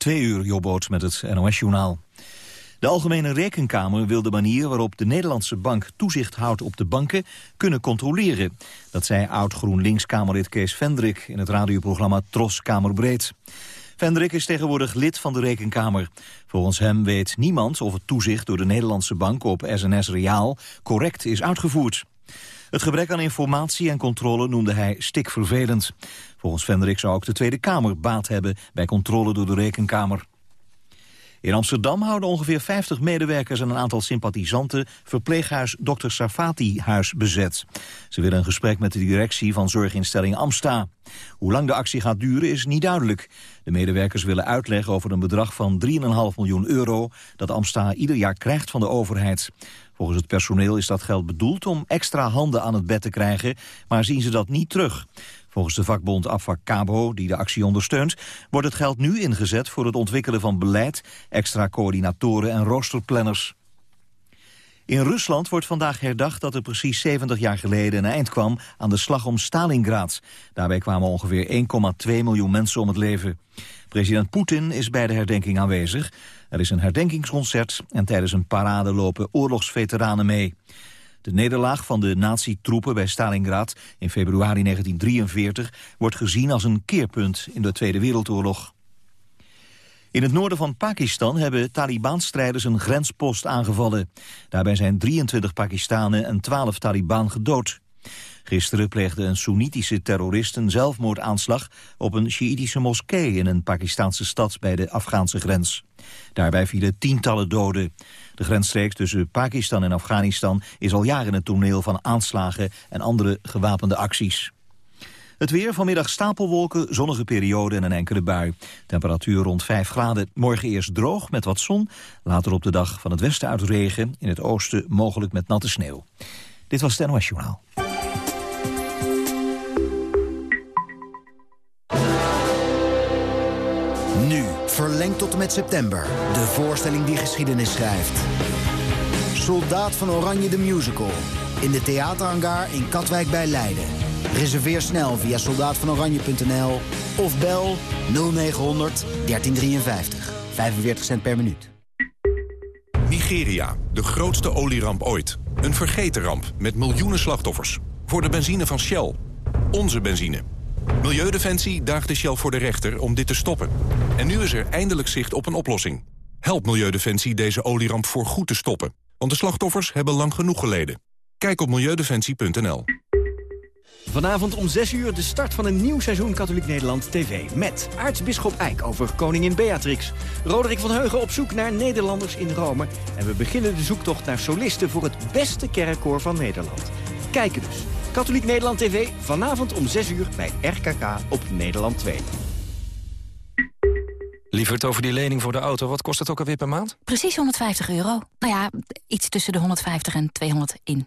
Twee uur, Jobboot met het NOS-journaal. De Algemene Rekenkamer wil de manier waarop de Nederlandse bank toezicht houdt op de banken kunnen controleren. Dat zei oud-GroenLinks-Kamerlid Kees Vendrik in het radioprogramma Tros Kamerbreed. Vendrik is tegenwoordig lid van de Rekenkamer. Volgens hem weet niemand of het toezicht door de Nederlandse bank op SNS Reaal correct is uitgevoerd. Het gebrek aan informatie en controle noemde hij stikvervelend. Volgens Vendrik zou ook de Tweede Kamer baat hebben bij controle door de Rekenkamer. In Amsterdam houden ongeveer 50 medewerkers en een aantal sympathisanten verpleeghuis Dr. Safati huis bezet. Ze willen een gesprek met de directie van zorginstelling Amsta. Hoe lang de actie gaat duren is niet duidelijk. De medewerkers willen uitleggen over een bedrag van 3,5 miljoen euro dat Amsta ieder jaar krijgt van de overheid. Volgens het personeel is dat geld bedoeld om extra handen aan het bed te krijgen, maar zien ze dat niet terug. Volgens de vakbond Cabo, die de actie ondersteunt, wordt het geld nu ingezet voor het ontwikkelen van beleid, extra coördinatoren en roosterplanners. In Rusland wordt vandaag herdacht dat er precies 70 jaar geleden een eind kwam aan de slag om Stalingrad. Daarbij kwamen ongeveer 1,2 miljoen mensen om het leven. President Poetin is bij de herdenking aanwezig. Er is een herdenkingsconcert en tijdens een parade lopen oorlogsveteranen mee. De nederlaag van de nazi-troepen bij Stalingrad in februari 1943 wordt gezien als een keerpunt in de Tweede Wereldoorlog. In het noorden van Pakistan hebben Taliban-strijders een grenspost aangevallen. Daarbij zijn 23 Pakistanen en 12 Taliban gedood. Gisteren pleegde een Soenitische terrorist een zelfmoordaanslag op een Sjiïtische moskee in een Pakistanse stad bij de Afghaanse grens. Daarbij vielen tientallen doden. De grensstreek tussen Pakistan en Afghanistan is al jaren het toneel van aanslagen en andere gewapende acties. Het weer, vanmiddag stapelwolken, zonnige periode en een enkele bui. Temperatuur rond 5 graden. Morgen eerst droog met wat zon. Later op de dag van het westen uit regen. In het oosten mogelijk met natte sneeuw. Dit was het NOS Journaal. Nu, verlengd tot en met september. De voorstelling die geschiedenis schrijft. Soldaat van Oranje de Musical. In de theaterhangar in Katwijk bij Leiden. Reserveer snel via soldaatvanoranje.nl of bel 0900 1353. 45 cent per minuut. Nigeria, de grootste olieramp ooit. Een vergeten ramp met miljoenen slachtoffers. Voor de benzine van Shell. Onze benzine. Milieudefensie daagde Shell voor de rechter om dit te stoppen. En nu is er eindelijk zicht op een oplossing. Help Milieudefensie deze olieramp voor goed te stoppen. Want de slachtoffers hebben lang genoeg geleden. Kijk op milieudefensie.nl. Vanavond om 6 uur de start van een nieuw seizoen Katholiek Nederland TV. Met aartsbisschop Eijk over koningin Beatrix. Roderick van Heugen op zoek naar Nederlanders in Rome. En we beginnen de zoektocht naar solisten voor het beste kerkkoor van Nederland. Kijken dus. Katholiek Nederland TV, vanavond om 6 uur bij RKK op Nederland 2. Lieverd, over die lening voor de auto, wat kost het ook alweer per maand? Precies 150 euro. Nou ja, iets tussen de 150 en 200 in,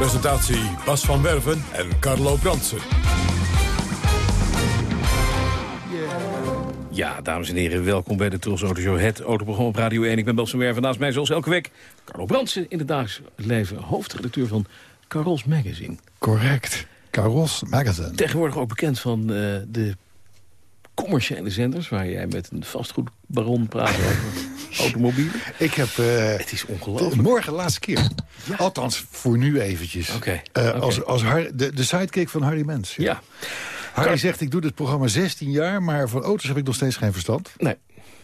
Presentatie Bas van Werven en Carlo Bransen. Ja, dames en heren, welkom bij de Tros Auto Show, het autoprogramma op Radio 1. Ik ben Bas van Werven, naast mij zoals elke week Carlo Bransen... in het dagelijks leven hoofdredacteur van Carols Magazine. Correct, Carols Magazine. Tegenwoordig ook bekend van uh, de commerciële zenders... waar jij met een vastgoedbaron praat over automobielen. Ik heb... Uh, het is ongelooflijk. Morgen laatste keer. Ja. Althans, voor nu eventjes. Oké. Okay. Uh, okay. Als, als Har de, de sidekick van Harry Mens. Ja. ja. Harry zegt, ik doe dit programma 16 jaar... maar van auto's heb ik nog steeds geen verstand. Nee.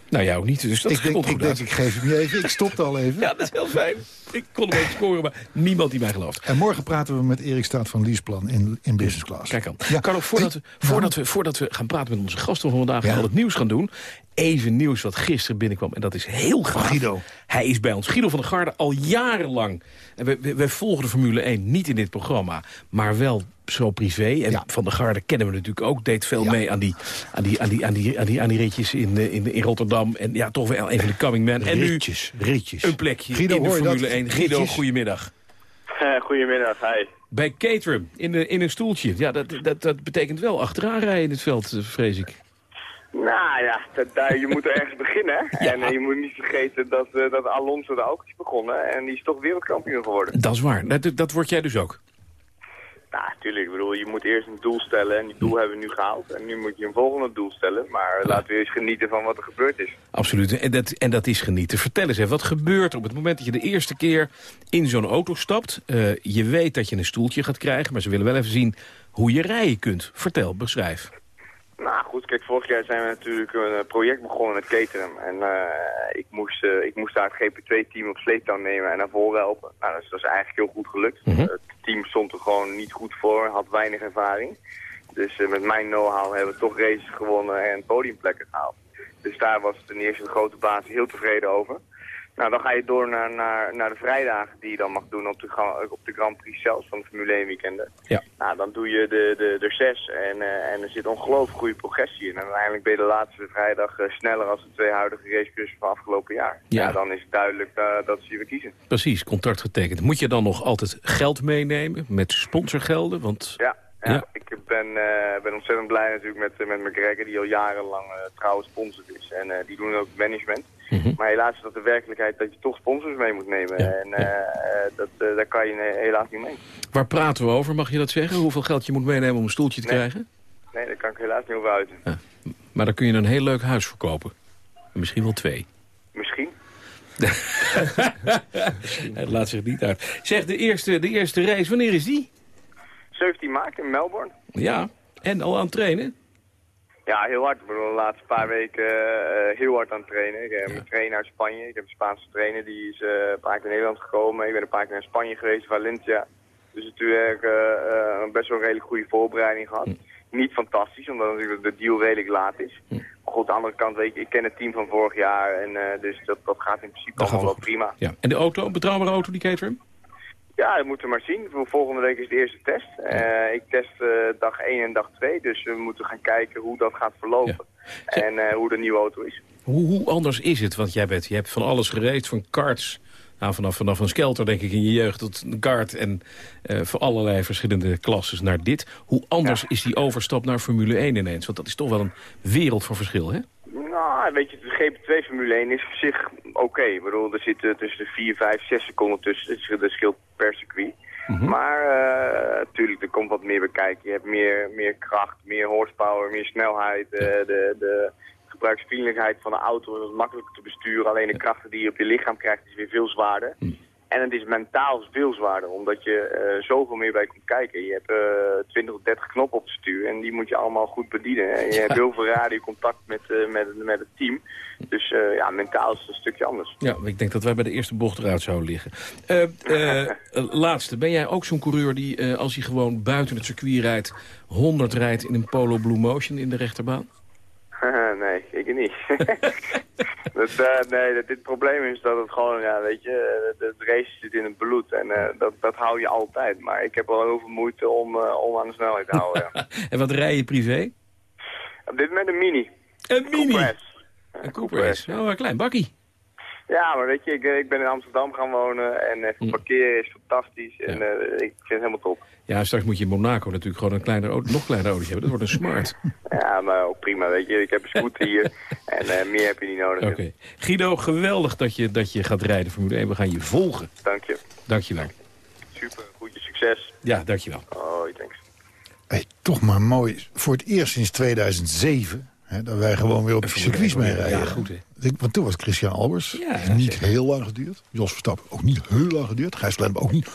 Nou, jou ook niet, dus dat ik denk, ik, denk, ik geef het niet even. Ik stopte al even. Ja, dat is heel fijn ik kon hem scoren, maar niemand die mij gelooft. En morgen praten we met Erik Staat van Liesplan in, in Business Class. Kijk dan. kan Carlo, voordat, we, voordat, we, voordat we gaan praten met onze gasten van vandaag... gaan al het nieuws gaan doen, even nieuws wat gisteren binnenkwam. En dat is heel gaaf. Guido. Hij is bij ons. Guido van der Garde al jarenlang. En we, we, volgen de Formule 1 niet in dit programma, maar wel zo privé. En. Van der Garde kennen we natuurlijk ook. Deed veel mee aan die, aan die, aan die, aan die, aan die, aan die ritjes in, eh, in, in Rotterdam. En ja, toch wel een van de coming men. En ritjes, ritjes. een plekje Guido, in de Formule 1 zijn. Guido, goedemiddag. Eh, goedemiddag, hi. Bij Caterham, in, de, in een stoeltje. Ja, dat, dat, dat betekent wel achteraan rijden in het veld, eh, vrees ik. Nou ja, dat, daar, je moet ergens beginnen. En eh, je moet niet vergeten dat, dat Alonso daar ook is begonnen. En die is toch wereldkampioen geworden. Dat is waar. Dat, dat word jij dus ook. Nou, natuurlijk. Ik bedoel, je moet eerst een doel stellen. En die doel hebben we nu gehaald. En nu moet je een volgende doel stellen. Maar laten we eens genieten van wat er gebeurd is. Absoluut. En dat, en dat is genieten. Vertel eens even, wat gebeurt er op het moment dat je de eerste keer in zo'n auto stapt? Eh, je weet dat je een stoeltje gaat krijgen, maar ze willen wel even zien hoe je rijden kunt. Vertel, beschrijf. Nou goed, kijk, vorig jaar zijn we natuurlijk een eh, project begonnen met Caterham. En eh, ik, moest, eh, ik moest daar het GP2-team op sleeptouw nemen en naar voren helpen. Nou, dat is, dat is eigenlijk heel goed gelukt. Het team stond er gewoon niet goed voor, had weinig ervaring. Dus met mijn know-how hebben we toch races gewonnen en podiumplekken gehaald. Dus daar was ten eerste de grote baas heel tevreden over. Nou, dan ga je door naar, naar, naar de vrijdagen die je dan mag doen op de, op de Grand Prix zelfs van de Formule 1 weekenden. Ja. Nou, dan doe je de, de, de zes en, eh, en er zit ongelooflijk goede progressie in. En uiteindelijk ben je de laatste vrijdag eh, sneller als de twee huidige racecourses van afgelopen jaar. Ja. dan is het duidelijk eh, dat ze je weer kiezen. Precies, contract getekend. Moet je dan nog altijd geld meenemen met sponsorgelden? Want Ja, ja. Ja. ik ben, ben ontzettend blij natuurlijk met, met McGregor, die al jarenlang eh trouwe sponsor is. En die doen ook het Mhm. Maar helaas is dat de werkelijkheid dat je toch sponsors mee moet nemen. En eh, dat, eh, daar kan je eh, helaas niet mee. waar praten we over, mag je dat zeggen? Hoeveel geld je moet meenemen om een stoeltje te Nee. krijgen? Nee, daar kan ik helaas niet over uiten. Maar dan kun je een heel leuk huis verkopen. En Misschien wel twee. Misschien. Het laat zich niet uit. Zeg, de eerste, de eerste race, wanneer is die? 17 maart in Melbourne. Ja, en al aan het trainen? Ja, heel hard. Ik bedoel, de laatste paar weken eh, heel hard aan het trainen. Ik heb een trainer uit Spanje. Ik heb een Spaanse trainer, die is eh, een paar keer naar Nederland gekomen. Ik ben een paar keer naar Spanje geweest, Valencia. Dus natuurlijk eh, eh, best wel een redelijk goede voorbereiding gehad. Niet fantastisch, omdat natuurlijk de deal redelijk laat is. Maar goed, aan de andere kant, weet je, ik ken het team van vorig jaar. En eh, dus dat, dat gaat in principe allemaal wel wel prima. Ja. En de auto, een betrouwbare auto, die Caterham? Ja, dat moeten we maar zien. Volgende week is de eerste test. Eh, ik test eh, dag 1 en dag 2, dus we moeten gaan kijken hoe dat gaat verlopen. En eh, hoe de nieuwe auto is. Hoe, hoe anders is het? Want jij bent, je hebt van alles gereisd, van karts... Nou, vanaf, vanaf een skelter, denk ik, in je jeugd tot een kart... en voor allerlei verschillende klasses naar dit. Hoe anders is die overstap naar Formule 1 ineens? Want dat is toch wel een wereld van verschil, hè? Weet je, de GP2 Formule 1 is op zich oké. Ik bedoel, er zitten tussen de 4, 5, 6 seconden tussen. Is- Dat scheelt per circuit. Maar natuurlijk, er komt wat meer bij kijken. Je hebt meer, meer kracht, meer horsepower, meer snelheid. eh, de, de gebruiksvriendelijkheid van de auto is wat makkelijker te besturen. Alleen de krachten die je op je lichaam krijgt is weer veel zwaarder. En het is mentaal veel zwaarder, omdat je eh, zoveel meer bij komt kijken. Je hebt eh 20 of 30 knoppen op het stuur en die moet je allemaal goed bedienen. En je hebt heel veel radiocontact met, eh, met, met het team. Dus eh, ja, mentaal is het een stukje anders. Ja, ik denk dat wij bij de eerste bocht eruit zouden liggen. Laatste, ben jij ook zo'n coureur die, als hij gewoon buiten het circuit rijdt... 100 rijdt in een Polo Blue Motion in de rechterbaan? nee, ik niet. dat, eh, nee, dat, dit probleem is dat het gewoon, ja, weet je, eh, de race zit in het bloed en eh, dat, dat hou je altijd. Maar ik heb wel heel veel moeite om, om aan de snelheid te houden. ja. En wat rij je privé? Op dit moment een mini. Een mini? Cooper S. Een Cooper S. Oh, een klein bakkie. Ja, maar weet je, ik, eh, ik ben in Amsterdam gaan wonen en eh, parkeren is fantastisch en eh, ik vind het helemaal top. Ja, straks moet je in Monaco natuurlijk gewoon een kleiner nog kleiner auto hebben. Dat wordt een smart. Ja, maar ook prima, weet je. Ik heb een scooter hier en eh, meer heb je niet nodig. Oké. Guido, geweldig dat je, dat je gaat rijden Formule 1. We gaan je volgen. Dank je. Dank je wel. Super, goede succes. Ja, dank je wel. Hoi, thanks. Hey, toch maar mooi. Voor het eerst sinds 2007... Hè, dat wij gewoon weer op de circuits mee rijden. Ja, goed, hè. Want toen was Christian Albers. Ja, niet zeker. heel lang geduurd. Jos Verstappen ook niet heel lang geduurd. Gijs Lembbe ook niet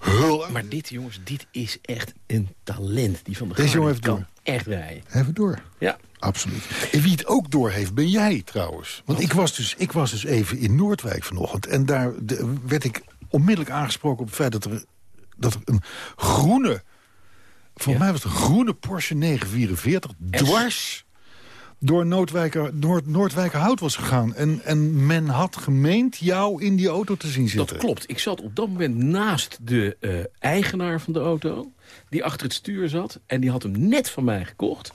heel lang. Maar dit, jongens, dit is echt een talent. Die van de Deze jongen heeft echt rijden. Even door. Ja. Absoluut. En wie het ook door heeft, ben jij trouwens. Want ik was, dus, ik was dus even in Noordwijk vanochtend. En daar de- werd ik onmiddellijk aangesproken op het feit dat er, dat er een groene... Volgens mij was het een groene Porsche 944 dwars door Noordwijker, Noord, Noordwijkerhout was gegaan. En, en men had gemeend jou in die auto te zien zitten. Dat klopt. Ik zat op dat moment naast de eh, eigenaar van de auto. Die achter het stuur zat. En die had hem net van mij gekocht.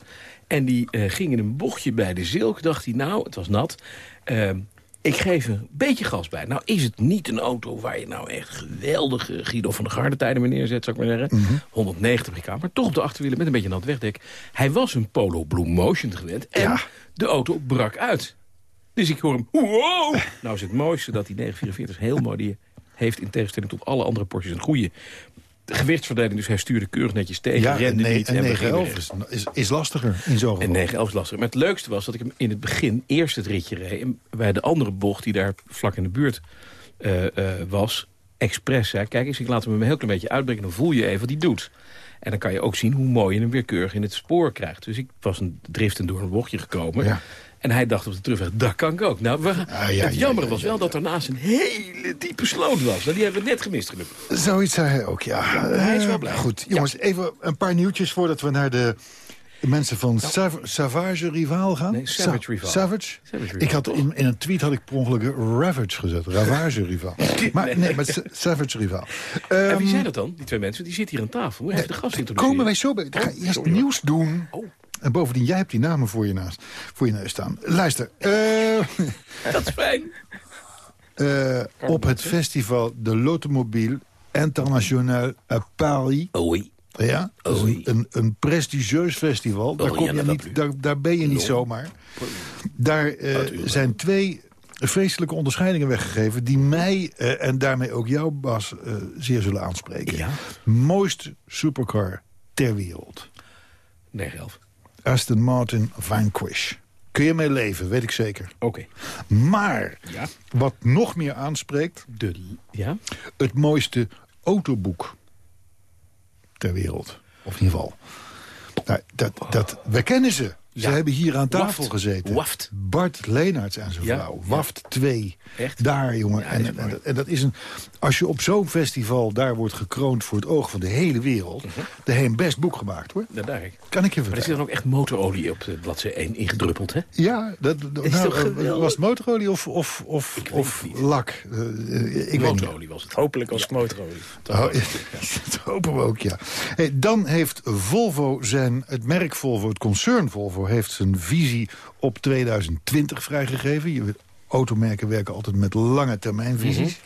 En die eh, ging in een bochtje bij de Zilk. Dacht hij, nou, het was nat. eh, ik geef er een beetje gas bij. Nou is het niet een auto waar je nou echt geweldige Guido van der Garde tijden mee neerzet, zou ik maar zeggen. Mhm. 190 pk, maar toch op de achterwielen met een beetje nat wegdek. Hij was een Polo Blue Motion gewend en de auto brak uit. Dus ik hoor hem, wow! Nou is het mooiste dat die 944 heel mooi die heeft... in tegenstelling tot alle andere Porsches een goede gewichtsverdeling. Dus hij stuurde keurig netjes tegen, Ja, rende en, niet. en en 9-11 beging weer. is, is, is lastiger in zo'n En geval. 911 is lastig. Maar het leukste was dat ik hem in het begin eerst het ritje reed. En bij de andere bocht die daar vlak in de buurt eh, eh, was, expres zei... kijk eens, ik laat hem een heel klein beetje uitbreken... dan voel je even wat hij doet. En dan kan je ook zien hoe mooi je hem weer keurig in het spoor krijgt. Dus ik was een driften door een bochtje gekomen... Ja. En hij dacht op de terugweg, dat kan ik ook. Nou, we, Ah, ja, het ja, jammer ja, was wel dat er naast een hele diepe sloot was. Nou, die hebben we net gemist, gelukkig. Zoiets zei hij ook, ja. hij is wel blij. Goed, jongens, even een paar nieuwtjes voordat we naar de mensen van Sav- Savage Rivaal gaan. Nee, Savage Sa- Rivaal. Savage? Savage Rivaal, ik had in, in een tweet had ik per ongeluk Ravage gezet. Ravage Rivaal. maar nee, maar Sa- Savage Rivaal. en Ehm, wie zijn dat dan, die twee mensen? Die zitten hier aan tafel. Je even de gast introduceren? Komen wij zo bij. Ik ga eerst nieuws doen. Oh. En bovendien, jij hebt die namen voor je, naast, voor je neus staan. Luister, eh, Dat is fijn. eh, op het festival de l'Automobile International à Paris... Oei. Ja, een, een, een prestigieus festival. Daar, Oh, kom je niet, daar, daar ben je niet zomaar. Daar eh, zijn twee vreselijke onderscheidingen weggegeven... die mij eh, en daarmee ook jou, Bas, eh, zeer zullen aanspreken. Ja. Mooiste supercar ter wereld. 911. Aston Martin Vanquish. Kun je mee leven, weet ik zeker. Oké. Maar Ja. wat nog meer aanspreekt... De, ja? het mooiste autoboek ter wereld. Of in ieder geval. Nou, dat, dat, we kennen ze. Ze Ja. hebben hier aan tafel Waft. gezeten. Waft. Bart Leenaerts en zijn Ja. vrouw. Waft 2. Echt? Daar, jongen. Ja, en, dat is en, dat- en dat is een... Als je op zo'n festival daar wordt gekroond voor het oog van de hele wereld... Mhm. dan heb je een best boek gemaakt, hoor. Dat daar ik. Kan ik je Maar er zit vertellen. dan ook echt motorolie op de bladzijde 1 ingedruppeld, hè? Ja, dat, dat- Is nou, toch eh, was het motorolie of, of, of, of lak? Eh, eh, ik weet niet. Motorolie was het. Hopelijk als het motorolie. Oh, dat hopen we ook, ja. Hey, dan heeft Volvo zijn, het merk Volvo, het concern Volvo... heeft zijn visie op 2020 vrijgegeven. Je automerken werken altijd met lange termijnvisies.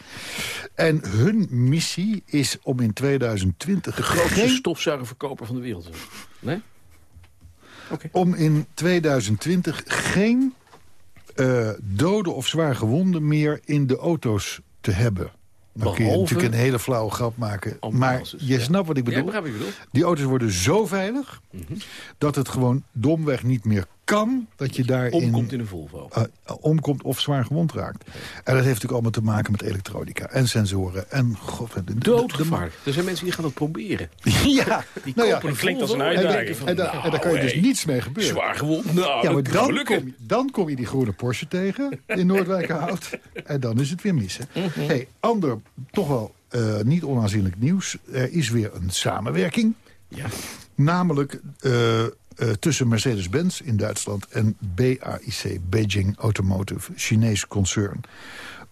En hun missie is om in 2020... De grootste geen, stofzuigerverkoper van de wereld. Nee? om in 2020 geen eh, doden of zwaar gewonden meer in de auto's te hebben. Dan kun je natuurlijk een hele flauwe grap maken. Maar je snapt wat ik Ja, bedoel. begrijp ik bedoel. Die auto's worden zo veilig... dat het gewoon domweg niet meer kan... dat je daarin Omkomt in een Volvo. eh, omkomt of zwaar gewond raakt. En dat heeft natuurlijk allemaal te maken met elektronica en sensoren. En god, de, de- de- Doodgevaarlijk. Er zijn mensen die gaan dat proberen. Ja, Die nou ja, kopen een klinkt als een en uitdaging. en, daar- en daar kan je dus niets mee gebeuren. Zwaar gewond. Nou, Ja, maar dan kom, je, dan kom je die groene Porsche tegen in Noordwijkerhout. en dan is het weer missen. Mhm. hey, ander, toch wel eh, niet onaanzienlijk nieuws. Er is weer een samenwerking. Ja. Namelijk eh, eh, tussen Mercedes-Benz in Duitsland en BAIC, Beijing Automotive, Chinees concern.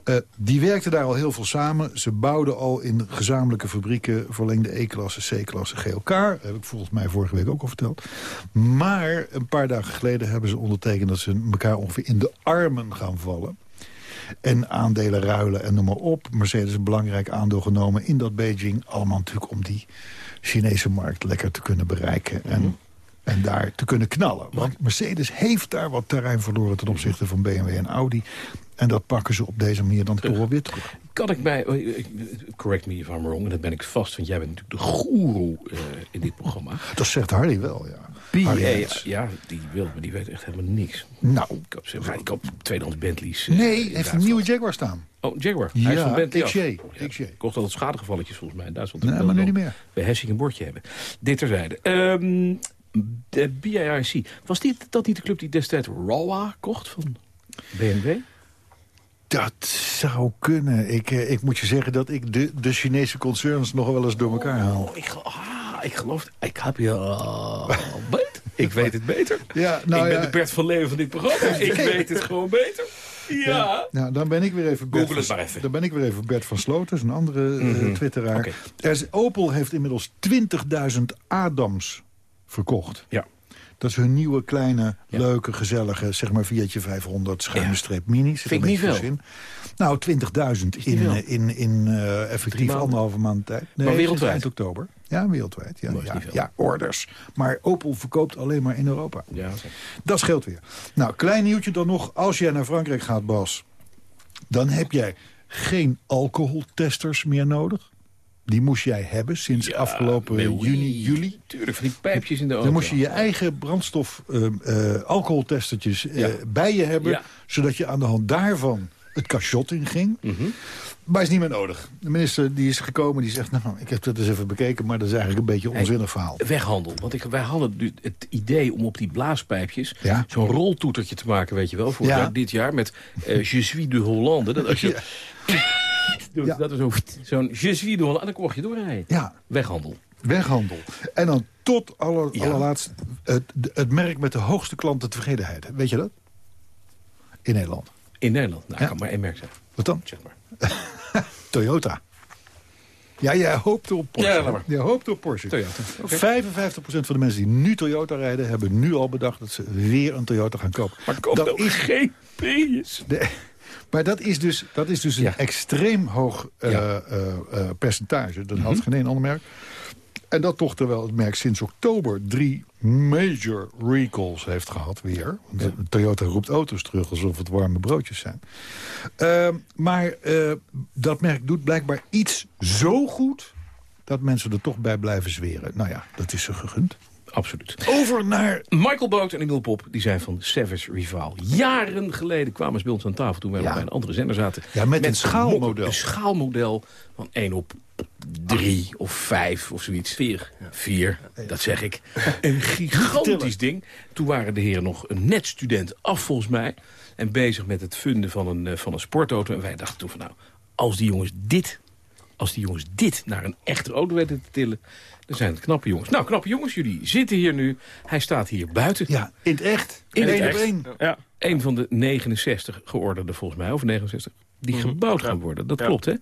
Eh, die werkten daar al heel veel samen. Ze bouwden al in gezamenlijke fabrieken verlengde E-klasse, C-klasse, GLK. Dat heb ik volgens mij vorige week ook al verteld. Maar een paar dagen geleden hebben ze ondertekend... dat ze elkaar ongeveer in de armen gaan vallen. En aandelen ruilen en noem maar op. Mercedes een belangrijk aandeel genomen in dat Beijing. Allemaal natuurlijk om die Chinese markt lekker te kunnen bereiken. En, en daar te kunnen knallen. Want Mercedes heeft daar wat terrein verloren ten opzichte van BMW en Audi. En dat pakken ze op deze manier dan toch wel weer terug. Kan ik bij... oh, Correct me if I'm wrong. En dat ben ik vast. Want jij bent natuurlijk de goeroe eh, in dit programma. Dat zegt Hardy wel, ja. Ja, ja, die wil, maar die weet echt helemaal niks. Nou, Ik koop, zeg ik koop tweedehands Bentleys. eh, nee, heeft een nieuwe Jaguar staan. Oh, Jaguar. Hij is Ja, van Bentley. XJ, Oh, ja. XJ. Kocht altijd schadegevalletjes volgens mij in Duitsland. Nee, maar nu niet meer. Bij Hessing een bordje hebben. Dit terzijde. Ehm de BIRC. Was dit, dat niet de club die destijds Rawa kocht van BMW? Dat zou kunnen. Ik, eh, ik moet je zeggen dat ik de, de Chinese concerns nog wel eens door elkaar haal. Oh, ik, ah, ik geloof... Ik heb je... Uh, beet. Ik weet het beter. Ja, nou ik ben ja. de Bert van Leeuwen van dit programma. Ik weet het gewoon beter. Ja. Nou, dan ben ik weer even Bert, Google het van, maar even. Dan ben ik weer even Bert van Sloten, een andere eh, Mhm. twitteraar. Oké. Er is, Opel heeft inmiddels 20.000 Adams verkocht. Ja. Dat is hun nieuwe, kleine, leuke, gezellige, zeg maar Fiatje 500 schuine streep mini. Zit Vind ik niet tussen in. Nou, 20.000 in, veel. in, in eh, effectief anderhalve maand tijd. Nee, Maar wereldwijd? eind oktober. Ja, wereldwijd. Ja, ja, veel. ja, orders. Maar Opel verkoopt alleen maar in Europa. Ja. Dat scheelt weer. Nou, klein nieuwtje dan nog. Als jij naar Frankrijk gaat, Bas... dan heb jij geen alcoholtesters meer nodig. Die moest jij hebben sinds afgelopen juni, juli. Tuurlijk, van die pijpjes in de auto. Dan moest je je eigen brandstof eh, eh, alcoholtestertjes eh, Ja. bij je hebben... Ja. zodat je aan de hand daarvan het cachot in ging. Mhm. Maar is niet meer nodig. De minister die is gekomen, die zegt... nou, ik heb dat eens even bekeken, maar dat is eigenlijk een beetje een onzinnig verhaal. Weghandel. Want ik, wij hadden het idee om op die blaaspijpjes... Ja. zo'n roltoetertje te maken, weet je wel, voor Ja. dit jaar... met eh, Je suis de Hollande. Dat als je... doet, Ja. Dat is zo- zo'n Je suis. En dan mocht je doorrijden. Ja, Weghandel. Weghandel. En dan tot aller, Ja. allerlaatst het, het merk met de hoogste klantentevredenheid. Weet je dat? In Nederland. In Nederland. Nou, Ja. kan maar één merk zijn. Wat dan? Zeg maar. Toyota. Ja, jij hoopt op Porsche. Ja, maar. Jij hoopt op Porsche. Toyota. Oké. 55% van de mensen die nu Toyota rijden... hebben nu al bedacht dat ze weer een Toyota gaan kopen. Maar koop dat ook is geen de, maar dat is dus, dat is dus een Ja. extreem hoog eh, Ja. eh, eh, percentage. Dat Mhm. had geen één ander merk. En dat toch terwijl het merk sinds oktober drie major recalls heeft gehad weer. Want Toyota roept auto's terug alsof het warme broodjes zijn. Ehm, maar dat merk doet blijkbaar iets zo goed... dat mensen er toch bij blijven zweren. Nou ja, dat is ze gegund. Absoluut. Over naar... Michael Boot en Emil Pop die zijn van Savage Rival. Jaren geleden kwamen ze bij ons aan tafel toen wij Ja. nog bij een andere zender zaten. Ja, met een schaalmodel. Een schaalmodel van 1 op 3 of 5 of zoiets. 4. 4, dat zeg ik. Een gigantisch ding. Toen waren de heren nog een net student af volgens mij. En bezig met het vinden van een, eh, van een sportauto. En wij dachten toen van nou, als die jongens dit als die jongens dit naar een echte auto weten te tillen... dan zijn het knappe jongens. Nou, knappe jongens, jullie zitten hier nu. Hij staat hier buiten. Ja, in het echt. In het echt. één. Ja. Een van de 69 georderde volgens mij, of 69, die gebouwd gaan worden. Dat klopt, hè?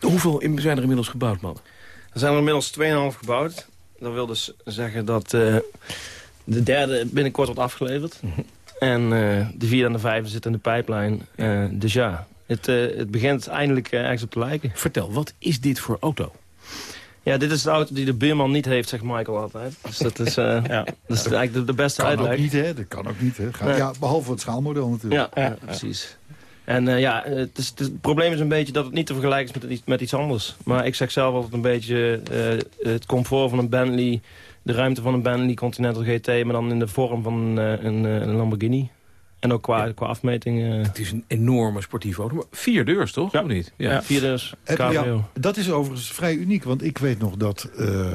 Hoeveel in- zijn er inmiddels gebouwd, man? Er zijn er inmiddels 2,5 gebouwd. Dat wil dus zeggen dat eh, de derde binnenkort wordt afgeleverd. En eh, de vierde en de vijfde zitten in de pijplijn. Eh, dus ja, het, eh, het begint eindelijk eh, ergens op te lijken. Vertel, wat is dit voor auto? Ja, dit is de auto die de buurman niet heeft, zegt Michael altijd. Dus dat is, eh, dat is eigenlijk de, de beste Kan uitleg. ook niet, hè? Dat kan ook niet, hè? Nee. Ja, behalve het schaalmodel natuurlijk. Ja, ja, precies. En eh, ja, het, is, het probleem is een beetje dat het niet te vergelijken is met, iets- met iets anders. Maar ik zeg zelf altijd een beetje eh, het comfort van een Bentley... de ruimte van een Bentley Continental GT... maar dan in de vorm van een, eh, een, eh, een Lamborghini. En ook qua, qua afmeting... eh, Het is een enorme sportieve auto. Maar vier deurs, toch? Ja. Of niet? ja. vier dus, Het- cabrio. ja, dat is overigens vrij uniek, want ik weet nog dat eh,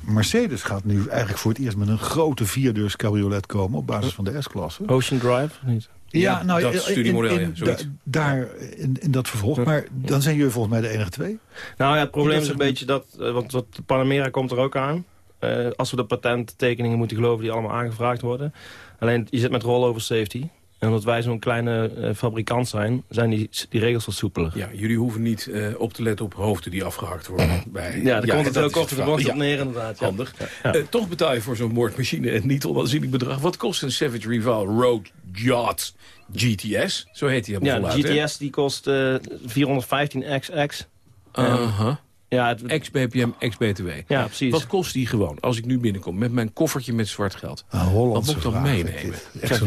Mercedes gaat nu eigenlijk voor het eerst met een grote vierdeurs cabriolet komen op basis van de S-klasse. Ocean Drive, of niet? Ja, nou, dat in- studiemodel, in- ja, in- zoiets. da- daar in, in dat vervolg. Maar dan zijn jullie volgens mij de enige twee. Nou ja, het probleem is een beetje dat... eh, want wat Panamera komt er ook aan. Eh, als we de patenttekeningen moeten geloven die allemaal aangevraagd worden. Alleen, je zit met rollover safety. En omdat wij zo'n kleine eh, fabrikant zijn, zijn die, die regels wat soepeler. Ja, jullie hoeven niet eh, op te letten op hoofden die afgehakt worden. Bij, Ja, daar komt het kort op de bocht op Ja. neer inderdaad. Ja. Handig. Ja. Eh, toch betaal je voor zo'n moordmachine een niet onaanzienlijk bedrag. Wat kost een Savage Rival Road Yacht GTS? Zo heet hij Ja, helemaal de voluit, hè? GTS die kost eh 415 XX. Aha. Ja, het, Ex-BPM, ex-BTW. ja, precies. Wat kost die gewoon als ik nu binnenkom met mijn koffertje met zwart geld? Een Wat Hollandse moet ik dan meenemen? ik zeg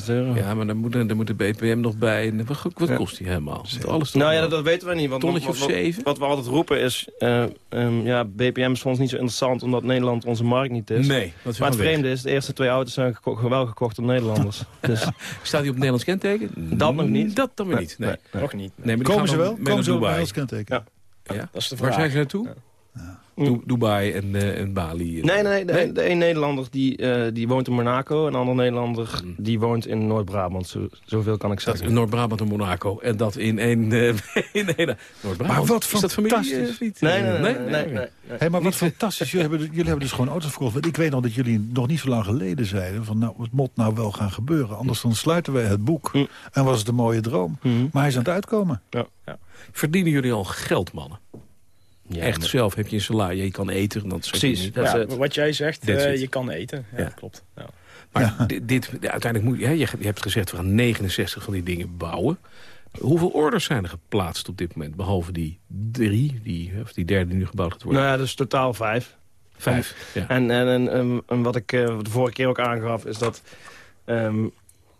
415.000 euro. Ja, maar dan moet, dan moet de BPM nog bij. En Wat, wat kost die helemaal? Alles Nou ja, dat, dat weten we niet. Want Tonnetje wat, of zeven? Wat we altijd roepen is... eh, ehm, ja, BPM is voor ons niet zo interessant... omdat Nederland onze markt niet is. Nee, dat is Maar het weg. vreemde is, de eerste twee auto's zijn geko- wel gekocht door Nederlanders. dus Staat die op het Nederlands kenteken? Dat nog niet. Dat dan weer niet. Nee. nee. Nog niet. Nee, maar die Komen ze wel? Komen ze wel bij Dubai. ons kenteken? Ja. Ja. dat is de Waar zijn ze naartoe? Du- Dubai en, eh, en Bali. Nee, nee, de, de een Nederlander die, eh, die woont in Monaco... en de andere Nederlander die woont in Noord-Brabant. Zo, zoveel kan ik Dat zeggen. in Noord-Brabant en Monaco. En dat in één... eh, in één Noord-Brabant. Maar wat Is dat familie? fantastisch. eh, niet? Nee, nee, nee. nee, maar wat fantastisch. Jullie hebben, jullie hebben dus gewoon auto's verkocht. Want ik weet nog dat jullie nog niet zo lang geleden zeiden... van nou, het moet nou wel gaan gebeuren. Anders dan sluiten wij het boek. Hm. En was het een mooie droom. Maar hij is aan het uitkomen. Ja. Verdienen jullie al geld, mannen? Echt zelf heb je een salaris. Je kan eten. en Dat is Precies, dat Ja, wat jij zegt, eh, je kan eten. Ja, Ja. klopt. Ja. Maar dit, dit, uiteindelijk moet je, hè, je hebt gezegd, we gaan 69 van die dingen bouwen. Hoeveel orders zijn er geplaatst op dit moment? Behalve die drie, die, of die derde die nu gebouwd gaat worden. Nou ja, dus totaal vijf. Vijf, ja. En, en, en, en- en wat ik eh, de vorige keer ook aangaf, is dat... ehm,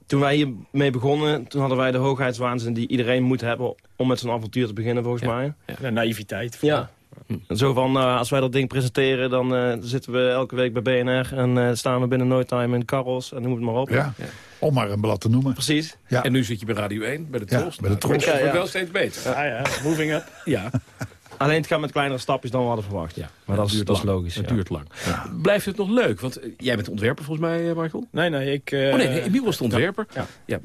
toen wij hiermee begonnen, toen hadden wij de hoogheidswaanzin... die iedereen moet hebben om met zo'n avontuur te beginnen, volgens mij. De naïviteit. Ja. Zo van, nou, als wij dat ding presenteren, dan eh, zitten we elke week bij BNR... en eh, staan we binnen no time in Carros en noem het maar op. Ja. Om maar een blad te noemen. Precies. Ja. En nu zit je bij Radio 1, bij de Ja, Tros. bij de Tros. Ja, wordt ja. wel steeds beter. Ja, ja, moving up. Ja, Alleen het gaat met kleinere stapjes dan we hadden verwacht. ja. Maar dat, is, duurt dat is logisch. Het ja. duurt lang. Blijft het nog leuk? Want eh, jij bent ontwerper volgens mij, eh, Michael? Nee, nee, ik... eh, Oh nee, nee, Emiel was de ontwerper. Ja.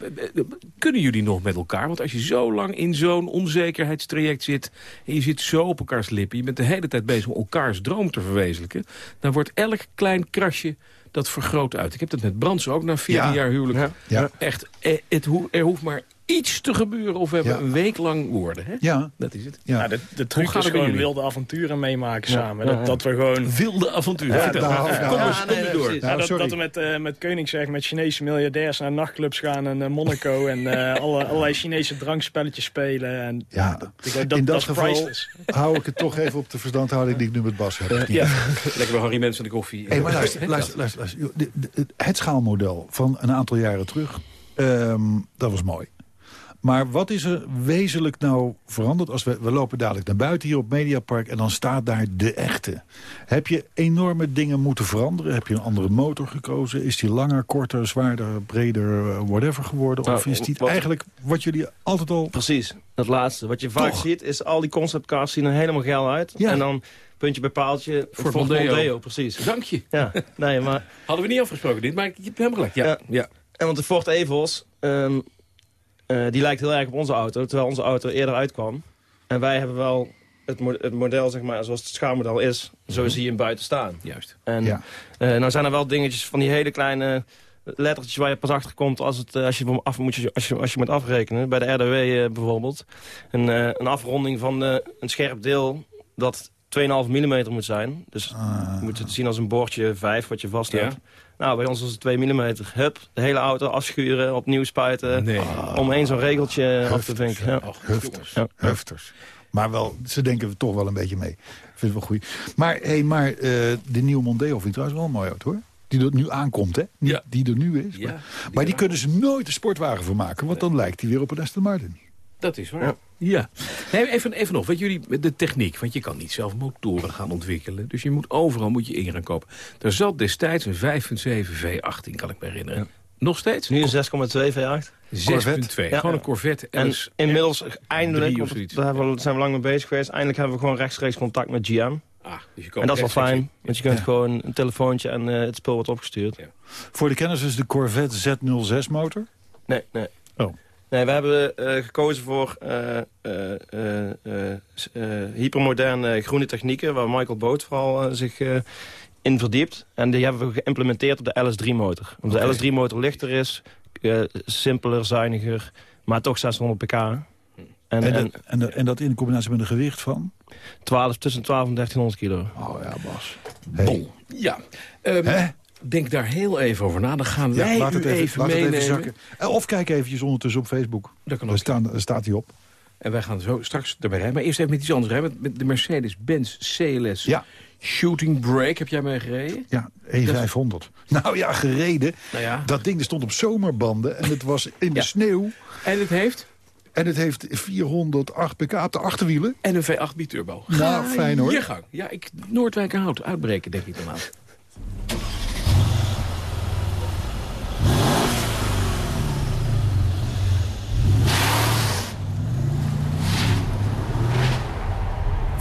Kunnen jullie nog met elkaar? Want als je zo lang in zo'n onzekerheidstraject zit... en je zit zo op elkaars lippen... je bent de hele tijd bezig om elkaars droom te verwezenlijken... dan wordt elk klein krasje dat vergroot uit. Ik heb dat met Brands ook na 14 Ja. jaar huwelijk. Ja. Ja. Echt, het hoe- er hoeft maar iets te gebeuren... of we hebben Ja. een week lang woorden. Hè? Ja, Dat is het. ja. Ja, de, de truc is gewoon jullie? wilde avonturen meemaken Ja. samen. Ja, Dat, dat we gewoon... Wilde avonturen. Ja, Vertel. nou. Kom eens, nee, door. Ja, dat, dat we met, eh met Koningsberg, met Chinese miljardairs naar nachtclubs gaan en eh, Monaco en eh, alle, allerlei Chinese drankspelletjes spelen. En, Ja, dat, dat, in dat geval priceless. hou ik het toch even op de verstandhouding die ik nu met Bas heb. Ja, lekker bij Harry Mensen de koffie. Hey, maar luister, luister, luister. luister. Joh, de- de- het schaalmodel van een aantal jaren terug, ehm, dat was mooi. Maar wat is er wezenlijk nou veranderd? Als we, we lopen dadelijk naar buiten hier op Mediapark... en dan staat daar de echte. Heb je enorme dingen moeten veranderen? Heb je een andere motor gekozen? Is die langer, korter, zwaarder, breder, eh, whatever geworden? Of Nou, is die wat- eigenlijk wat jullie altijd al... Precies, dat laatste. Wat je vaak Toch? ziet, is al die conceptcars zien er helemaal geil uit. Ja. En dan puntje bij paaltje Voor voor Mondeo. Mondeo. precies. Dank je. Ja, nee, maar... Hadden we niet afgesproken dit, maar ik heb helemaal gelijk. Ja, ja. Ja. En want de Ford Evos, ehm, eh, die lijkt heel erg op onze auto, terwijl onze auto eerder uitkwam. En wij hebben wel het, mo- het model, zeg maar, zoals het schaalmodel is, zo zie je hem buiten staan. Juist. En Ja. eh, nou zijn er wel dingetjes van die hele kleine lettertjes waar je pas achter komt als, het, eh, als, je, af, moet, je, als, je, als je moet afrekenen. Bij de RDW bijvoorbeeld. Een, eh, een afronding van eh, een scherp deel dat 2,5 mm moet zijn. Dus je moet het zien als een bordje 5 wat je vast Ja. Nou, bij ons was het 2 mm. Hup, de hele auto afschuren, opnieuw spuiten. Nee. Om één zo'n regeltje af te vinken. Ja. Hufters. Ja. Hufters. Maar wel, ze denken toch wel een beetje mee. Vind ik wel goed. Maar, hey, maar eh, de nieuwe Mondeo vind ik trouwens wel een mooie auto, hoor. Die er nu aankomt, hè? Niet Ja. Die er nu is. Ja, maar maar die kunnen ze nooit een sportwagen van maken. Want dan lijkt die weer op een Aston Martin. Dat is waar. Ja. Nee, even, even nog, weet jullie, de techniek. Want je kan niet zelf motoren gaan ontwikkelen. Dus je moet overal moet je in gaan kopen. Er zat destijds een 5.7 V18, kan ik me herinneren. Nog steeds? Nu een 6,2 V8. 6.2. Ja. Gewoon een Corvette. En LS inmiddels, eindelijk, daar we- zijn we lang mee bezig geweest... eindelijk hebben we gewoon rechtstreeks contact met GM. Ah, dus je koopt En dat is wel fijn, in. want je kunt Ja. gewoon een telefoontje en eh, het spul wordt opgestuurd. Ja. Voor de kennis is de Corvette Z06 motor. Nee, nee. Nee, we hebben eh, gekozen voor eh, eh, eh, eh, eh, hypermoderne groene technieken... waar Michael Boot vooral zich eh, in verdiept. En die hebben we geïmplementeerd op de LS3-motor. Omdat de LS3-motor lichter is, eh, simpeler, zuiniger... maar toch 600 pk. En, En, en, dat, en, dat- en dat in combinatie met een gewicht van? 12, tussen 12 en 1300 kilo. Oh ja, Bas. Hey. Bol. Ja. Ehm? Denk daar heel even over na. Dan gaan Ja, wij laat het even, even laat het meenemen. even zakken. Eh, Of kijk eventjes ondertussen op Facebook. Dat kan Daar, ook. staan, daar staat hij op. En wij gaan zo straks erbij rijden. Maar eerst even met iets anders rijden. Met, de Mercedes-Benz CLS Ja. Shooting Brake. Heb jij mee gereden? Ja, E500. Nou ja, gereden. Nou ja. Dat ding stond op zomerbanden en het was in de Ja. sneeuw. En het heeft? En het heeft 408 pk op de achterwielen. En een V8 biturbo. Nou, fijn, hoor. Je gang. Ja, ik, Noordwijkerhout uitbreken denk ik dan aan.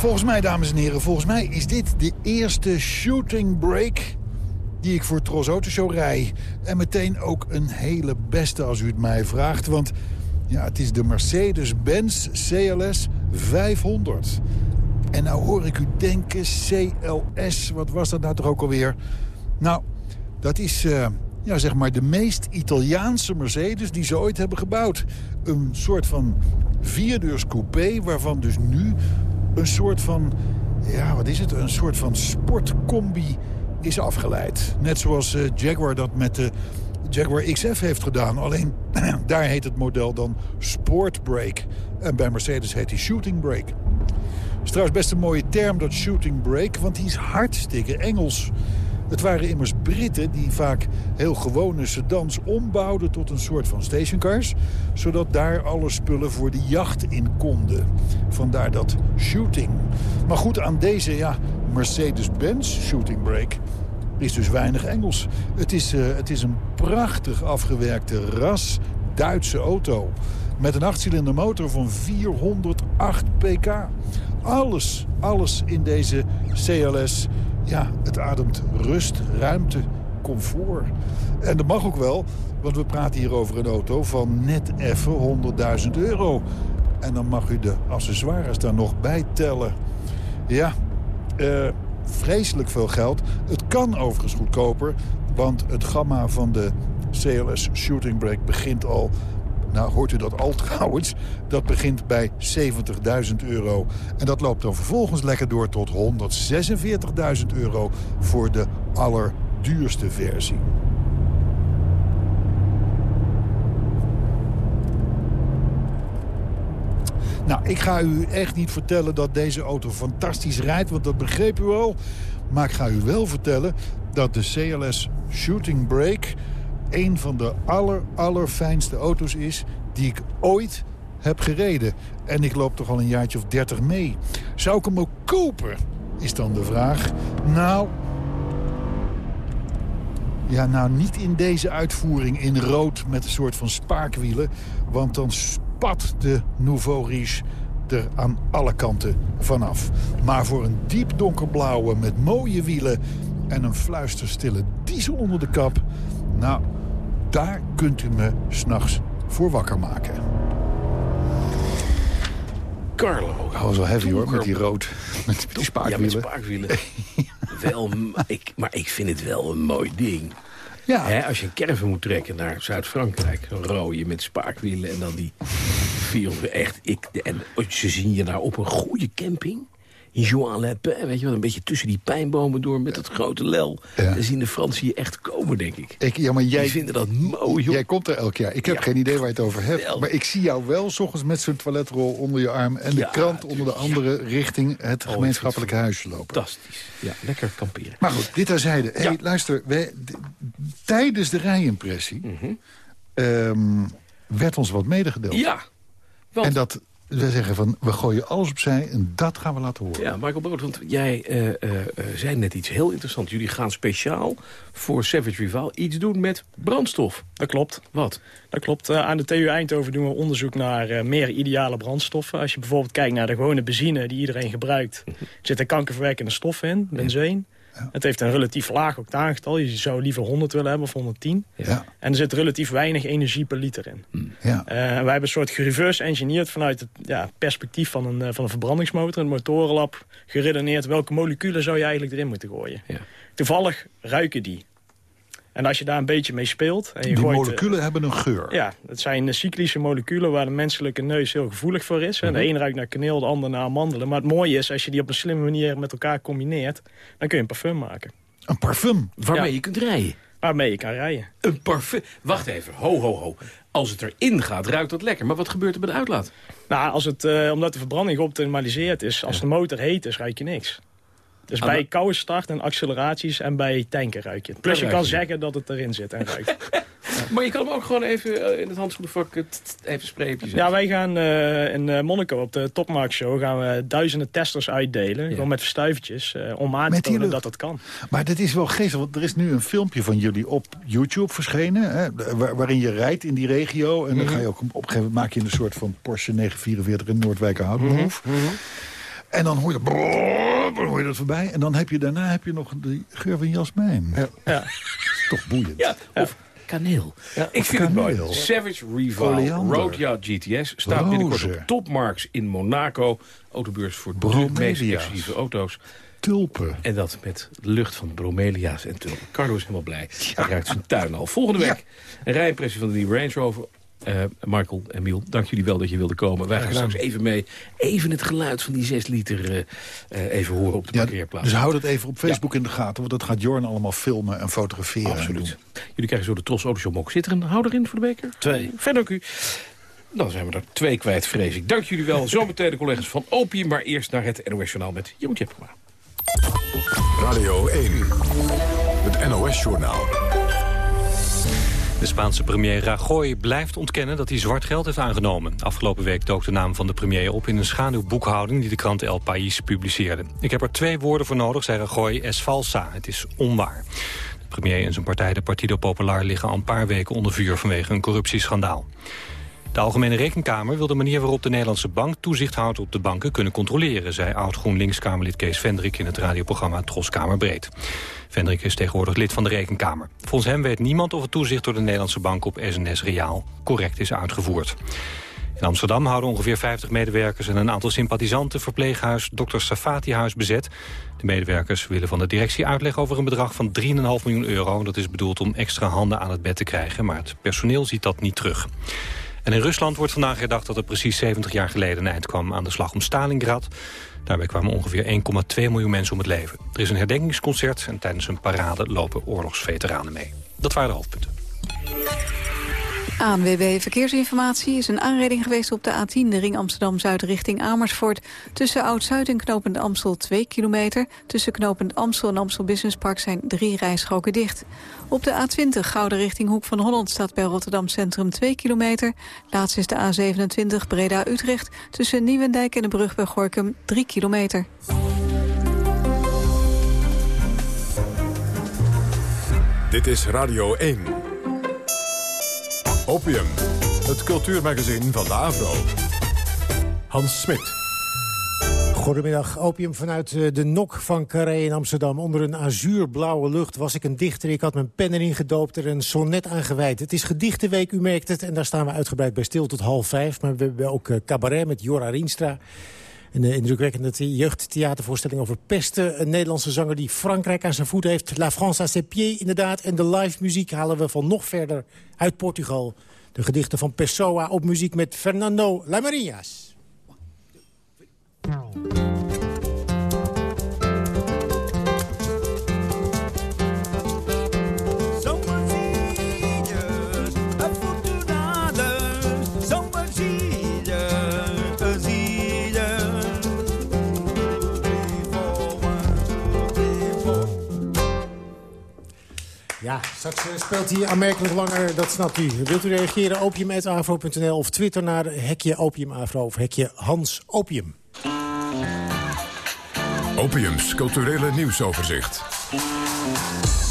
Volgens mij, dames en heren, volgens mij is dit de eerste shooting break die ik voor Tros Autoshow rij. En meteen ook een hele beste als u het mij vraagt. Want ja, het is de Mercedes-Benz CLS 500. En nou hoor ik u denken, CLS, wat was dat nou toch ook alweer? Nou, dat is uh, ja, zeg maar de meest Italiaanse Mercedes die ze ooit hebben gebouwd. Een soort van vierdeurs coupé, waarvan dus nu een soort van... Ja, wat is het? Een soort van sportcombi is afgeleid. Net zoals uh, Jaguar dat met de Jaguar XF heeft gedaan. Alleen daar heet het model dan Sport Brake. En bij Mercedes heet die Shooting Brake. Het is best een mooie term, dat Shooting Brake. Want die is hartstikke Engels. Het waren immers Britten die vaak heel gewone sedans ombouwden tot een soort van stationcars. Zodat daar alle spullen voor de jacht in konden. Vandaar dat shooting. Maar goed, aan deze ja, Mercedes-Benz shooting brake is dus weinig Engels. Het is, uh, het is een prachtig afgewerkte ras Duitse auto. Met een achtcilinder motor van 408 pk. Alles, alles in deze CLS ja, het ademt rust, ruimte, comfort. En dat mag ook wel, want we praten hier over een auto van net even 100.000 euro. En dan mag u de accessoires daar nog bij tellen. Ja, uh, vreselijk veel geld. Het kan overigens goedkoper, want het gamma van de CLS Shooting Brake begint al nou, hoort u dat al trouwens? Dat begint bij 70.000 euro. En dat loopt dan vervolgens lekker door tot 146.000 euro voor de allerduurste versie. Nou, ik ga u echt niet vertellen dat deze auto fantastisch rijdt, want dat begreep u al. Maar ik ga u wel vertellen dat de CLS Shooting Brake een van de aller, allerfijnste auto's is die ik ooit heb gereden. En ik loop toch al een jaartje of dertig mee. Zou ik hem ook kopen, is dan de vraag. Nou, ja, nou niet in deze uitvoering in rood met een soort van spaakwielen. Want dan spat de Nouveau er aan alle kanten vanaf. Maar voor een diep donkerblauwe met mooie wielen en een fluisterstille diesel onder de kap... nou, daar kunt u me s'nachts voor wakker maken. Carlo. Oh, zo heavy hoor, met die rood. Met die spaakwielen. Ja, met spaakwielen. wel, ik, maar ik vind het wel een mooi ding. Ja. Hè, als je een caravan moet trekken naar Zuid-Frankrijk... een rode met spaakwielen en dan die vier... Echt, ik, en ze zien je daar op een goede camping Joan Lepin, weet je wel, een beetje tussen die pijnbomen door met dat grote lel. Ja. Dan zien de Fransen je echt komen, denk ik. ik ja, maar jij, die vinden dat mooi, joh. Jij komt er elk jaar. Ik heb geen idee waar je het over hebt. Maar ik zie jou wel, s ochtends met zo'n toiletrol onder je arm... en de krant onder de andere richting het oh, gemeenschappelijke huisje lopen. Fantastisch. Ja, lekker kamperen. Maar goed, dit terzijde. Hey, luister, wij, tijdens de rijimpressie... Mm werd ons wat medegedeeld. Ja. Want... En dat we zeggen van, we gooien alles opzij en dat gaan we laten horen. Ja, Michael Brood, want jij uh, uh, zei net iets heel interessants. Jullie gaan speciaal voor Savage Rival iets doen met brandstof. Dat klopt. Wat? Dat klopt. aan de TU Eindhoven doen we onderzoek naar meer ideale brandstoffen. Als je bijvoorbeeld kijkt naar de gewone benzine die iedereen gebruikt... Mhm. zit er kankerverwekkende stoffen in, Het heeft een relatief laag octaangetal. Je zou liever 100 willen hebben of 110. Ja. En er zit relatief weinig energie per liter in. Hmm. Ja. Uh, wij hebben een soort reverse engineerd vanuit het ja, perspectief van een, eh, van een verbrandingsmotor. Een motorenlab geredeneerd welke moleculen zou je eigenlijk erin moeten gooien. Ja. Toevallig ruiken die. En als je daar een beetje mee speelt... En je die gooit, moleculen hebben een geur. Ja, het zijn cyclische moleculen waar de menselijke neus heel gevoelig voor is. De mhm. een ruikt naar kaneel, de ander naar amandelen. Maar het mooie is, als je die op een slimme manier met elkaar combineert... dan kun je een parfum maken. Een parfum? Waarmee je kunt rijden? Waarmee je kan rijden. Een parfum? Wacht even, ho, ho, ho. Als het erin gaat, ruikt dat lekker. Maar wat gebeurt er bij de uitlaat? Nou, als het, uh, omdat de verbranding geoptimaliseerd is... als de motor heet is, ruik je niks. Dus ah, bij koude start en acceleraties en bij tanken ruik je Plus je kan zeggen dat het erin zit en ruikt. Maar je kan hem ook gewoon even eh, in het handschoenenvak even spreepjes. Ja, wij gaan uh, in Monaco op de Topmark Show gaan we duizenden testers uitdelen. Gewoon met verstuivertjes. om aan te tonen dat dat kan. Maar dat is wel geestig. Want er is nu een filmpje van jullie op YouTube verschenen. Hè, waarin je rijdt in die regio. En dan mhm. ga je ook op een gegeven moment maak je een soort van Porsche 944 in Noordwijk Houtbehoef. Mm En dan hoor je, brrr, dan hoor je dat voorbij. En dan heb je daarna heb je nog de geur van jasmijn. Ja. Dat is toch boeiend. Ja, of kaneel. Ik vind kaneel. het mooi. Savage Rival Oleander. Roadyacht GTS staat binnenkort op topmarks in Monaco. Autobeurs voor de meest exclusieve auto's. Tulpen. En dat met lucht van bromelia's en tulpen. Carlo is helemaal blij. Hij ruikt zijn tuin al. Volgende week een rijimpressie van de nieuwe Range Rover. Eh, Michael en Miel, dank jullie wel dat je wilde komen. Wij gaan straks even mee, even het geluid van die 6 liter eh, eh, even horen op de Ja, parkeerplaats. dus hou dat even op Facebook in de gaten. Want dat gaat Jorn allemaal filmen en fotograferen. en Absoluut. doen. Jullie krijgen zo de Tros Autoshow mok. Zit er een houder in voor de beker? Twee. Fijn dank u. Dan zijn we er twee kwijt, vrees ik. Dank jullie wel. Zometeen de collega's van Opium. Maar eerst naar het NOS Journaal met Jeroen Tjepkema. Radio 1. Het NOS-journaal. De Spaanse premier Rajoy blijft ontkennen dat hij zwart geld heeft aangenomen. Afgelopen week dook de naam van de premier op in een schaduwboekhouding... die de krant El País publiceerde. Ik heb er twee woorden voor nodig, zei Rajoy, es falsa. Het is onwaar. De premier en zijn partij, de Partido Popular... liggen al een paar weken onder vuur vanwege een corruptieschandaal. De Algemene Rekenkamer wil de manier waarop de Nederlandse bank toezicht houdt op de banken kunnen controleren, zei oud-GroenLinks-Kamerlid Kees Vendrik in het radioprogramma Troskamer Breed. Vendrik is tegenwoordig lid van de Rekenkamer. Volgens hem weet niemand of het toezicht door de Nederlandse bank op SNS Reaal correct is uitgevoerd. In Amsterdam houden ongeveer 50 medewerkers en een aantal sympathisanten verpleeghuis Dr. Safati-huis bezet. De medewerkers willen van de directie uitleg over een bedrag van 3,5 miljoen euro. Dat is bedoeld om extra handen aan het bed te krijgen, maar het personeel ziet dat niet terug. En in Rusland wordt vandaag gedacht dat er precies 70 jaar geleden een eind kwam aan de slag om Stalingrad. Daarbij kwamen ongeveer 1,2 miljoen mensen om het leven. Er is een herdenkingsconcert en tijdens een parade lopen oorlogsveteranen mee. Dat waren de hoofdpunten. ANWB Verkeersinformatie is een aanreding geweest op de A10, de ring Amsterdam-Zuid richting Amersfoort. Tussen Oud-Zuid en Knopend Amstel 2 kilometer. Tussen Knopend Amstel en Amstel Business Park zijn drie rijstroken dicht. Op de A20 Gouden richting Hoek van Holland staat bij Rotterdam Centrum 2 kilometer. Laatst is de A27 Breda-Utrecht tussen Nieuwendijk en de brug bij Gorkum 3 kilometer. Dit is Radio 1. Opium, het cultuurmagazin van de Avro. Hans Smit. Goedemiddag, opium vanuit eh, de Nok van Carré in Amsterdam. Onder een azuurblauwe lucht was ik een dichter. Ik had mijn pen erin gedoopt, er een sonnet aan gewijd. Het is gedichtenweek, u merkt het. En daar staan we uitgebreid bij stil tot half vijf. Maar we hebben ook eh, cabaret met Jora Rienstra. Een uh, indrukwekkende the- jeugdtheatervoorstelling over pesten. Een Nederlandse zanger die Frankrijk aan zijn voet heeft. La France à ses pieds, inderdaad. En de live muziek halen we van nog verder uit Portugal. De gedichten van Pessoa op muziek met Fernando Lamarias. Ja, straks eh, speelt hij aanmerkelijk langer, dat snapt u. Wilt u reageren? opium.afro.nl of Twitter naar hekje opiumafro of hekje Hans Opium. Opiums culturele nieuwsoverzicht.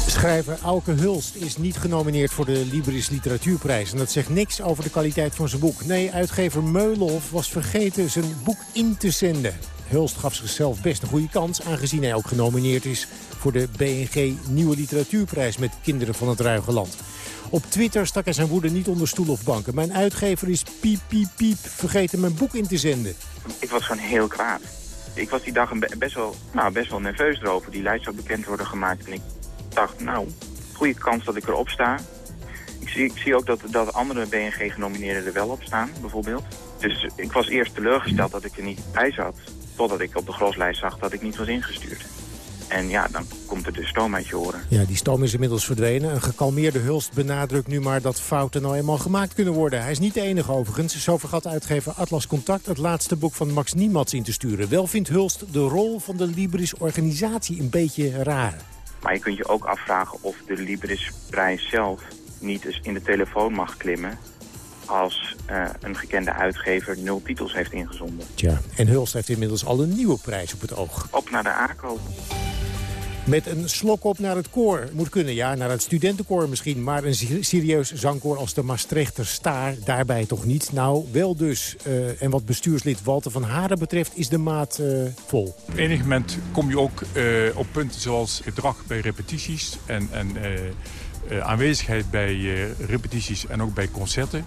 Schrijver Auke Hulst is niet genomineerd voor de Libris Literatuurprijs. En dat zegt niks over de kwaliteit van zijn boek. Nee, uitgever Meulenhof was vergeten zijn boek in te zenden. Hulst gaf zichzelf best een goede kans... aangezien hij ook genomineerd is voor de BNG Nieuwe Literatuurprijs... met Kinderen van het Ruige Land. Op Twitter stak hij zijn woede niet onder stoel of banken. Mijn uitgever is piep, piep, piep vergeten mijn boek in te zenden. Ik was gewoon heel kwaad. Ik was die dag best, wel, nou, best wel nerveus erover. Die lijst zou bekend worden gemaakt. En ik dacht, nou, goede kans dat ik erop sta. Ik zie, ik zie ook dat, dat andere BNG-genomineerden er wel op staan, bijvoorbeeld. Dus ik was eerst teleurgesteld dat ik er niet bij zat. Totdat ik op de groslijst zag dat ik niet was ingestuurd. En ja, dan komt er dus stoom uit je oren. Ja, die stoom is inmiddels verdwenen. Een gekalmeerde Hulst benadrukt nu maar dat fouten nou eenmaal gemaakt kunnen worden. Hij is niet de enige overigens. Zo vergat uitgever Atlas Contact het laatste boek van Max Niematz in te sturen. Wel vindt Hulst de rol van de Libris-organisatie een beetje raar. Maar je kunt je ook afvragen of de Libris-prijs zelf niet eens in de telefoon mag klimmen... als eh, een gekende uitgever nul titels heeft ingezonden. Tja, en Hulst heeft inmiddels al een nieuwe prijs op het oog. Op naar de ACO. Met een slok op naar het koor. Moet kunnen, ja, naar het studentenkoor misschien. Maar een se- serieus zangkoor als de Maastrichter Staar, daarbij toch niet? Nou, wel dus. Eh, en wat bestuurslid Walter van Haren betreft is de maat eh, vol. Op enig moment kom je ook eh, op punten zoals gedrag bij repetities... en, en aanwezigheid bij repetities en ook bij concerten.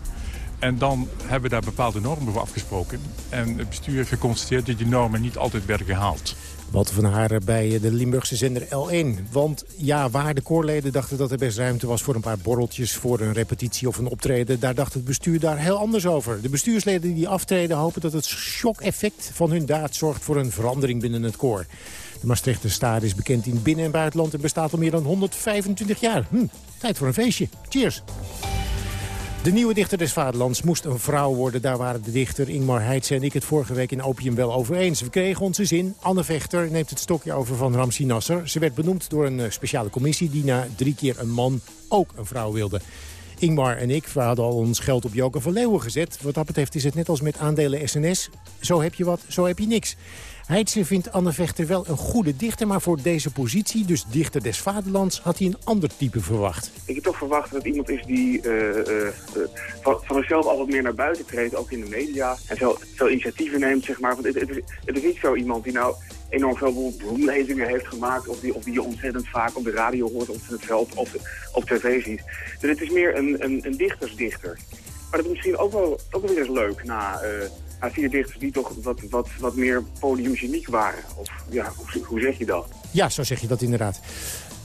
En dan hebben we daar bepaalde normen voor afgesproken. En het bestuur heeft geconstateerd dat die normen niet altijd werden gehaald. Walter van Haren bij de Limburgse zender L1. Want ja, waar de koorleden dachten dat er best ruimte was... voor een paar borreltjes, voor een repetitie of een optreden... daar dacht het bestuur daar heel anders over. De bestuursleden die aftreden hopen dat het shock-effect van hun daad... zorgt voor een verandering binnen het koor. De Maastrichter Staar is bekend in binnen- en buitenland... en bestaat al meer dan 125 jaar. Hm, tijd voor een feestje. Cheers. De nieuwe dichter des vaderlands moest een vrouw worden. Daar waren de dichter Ingmar Heitse en ik het vorige week in Opium wel over eens. We kregen onze zin. Anne Vechter neemt het stokje over van Ramsi Nasser. Ze werd benoemd door een eh, speciale commissie die na drie keer een man ook een vrouw wilde. Ingmar en ik we hadden al ons geld op Joker van Leeuwen gezet. Wat dat betreft is het net als met aandelen SNS. Zo heb je wat, zo heb je niks. Heitse vindt Anne Vechter wel een goede dichter... maar voor deze positie, dus dichter des vaderlands... had hij een ander type verwacht. Ik heb toch verwacht dat het iemand is die eh, eh, eh, van, van zichzelf al wat meer naar buiten treedt, ook in de media. En veel, veel initiatieven neemt, zeg maar. Want het, het, is, het niet zo iemand die nou enorm veel bloemlezingen heeft gemaakt... of die, of die je ontzettend vaak op de radio hoort, ontzettend veel op, op, tv ziet. Dus het is meer een, een, een dichtersdichter. Maar dat is misschien ook wel, ook wel weer eens leuk na... na vier dichters die toch wat, wat, wat meer podiumgeniek waren. Of ja, hoe, hoe zeg je dat? Ja, zo zeg je dat inderdaad.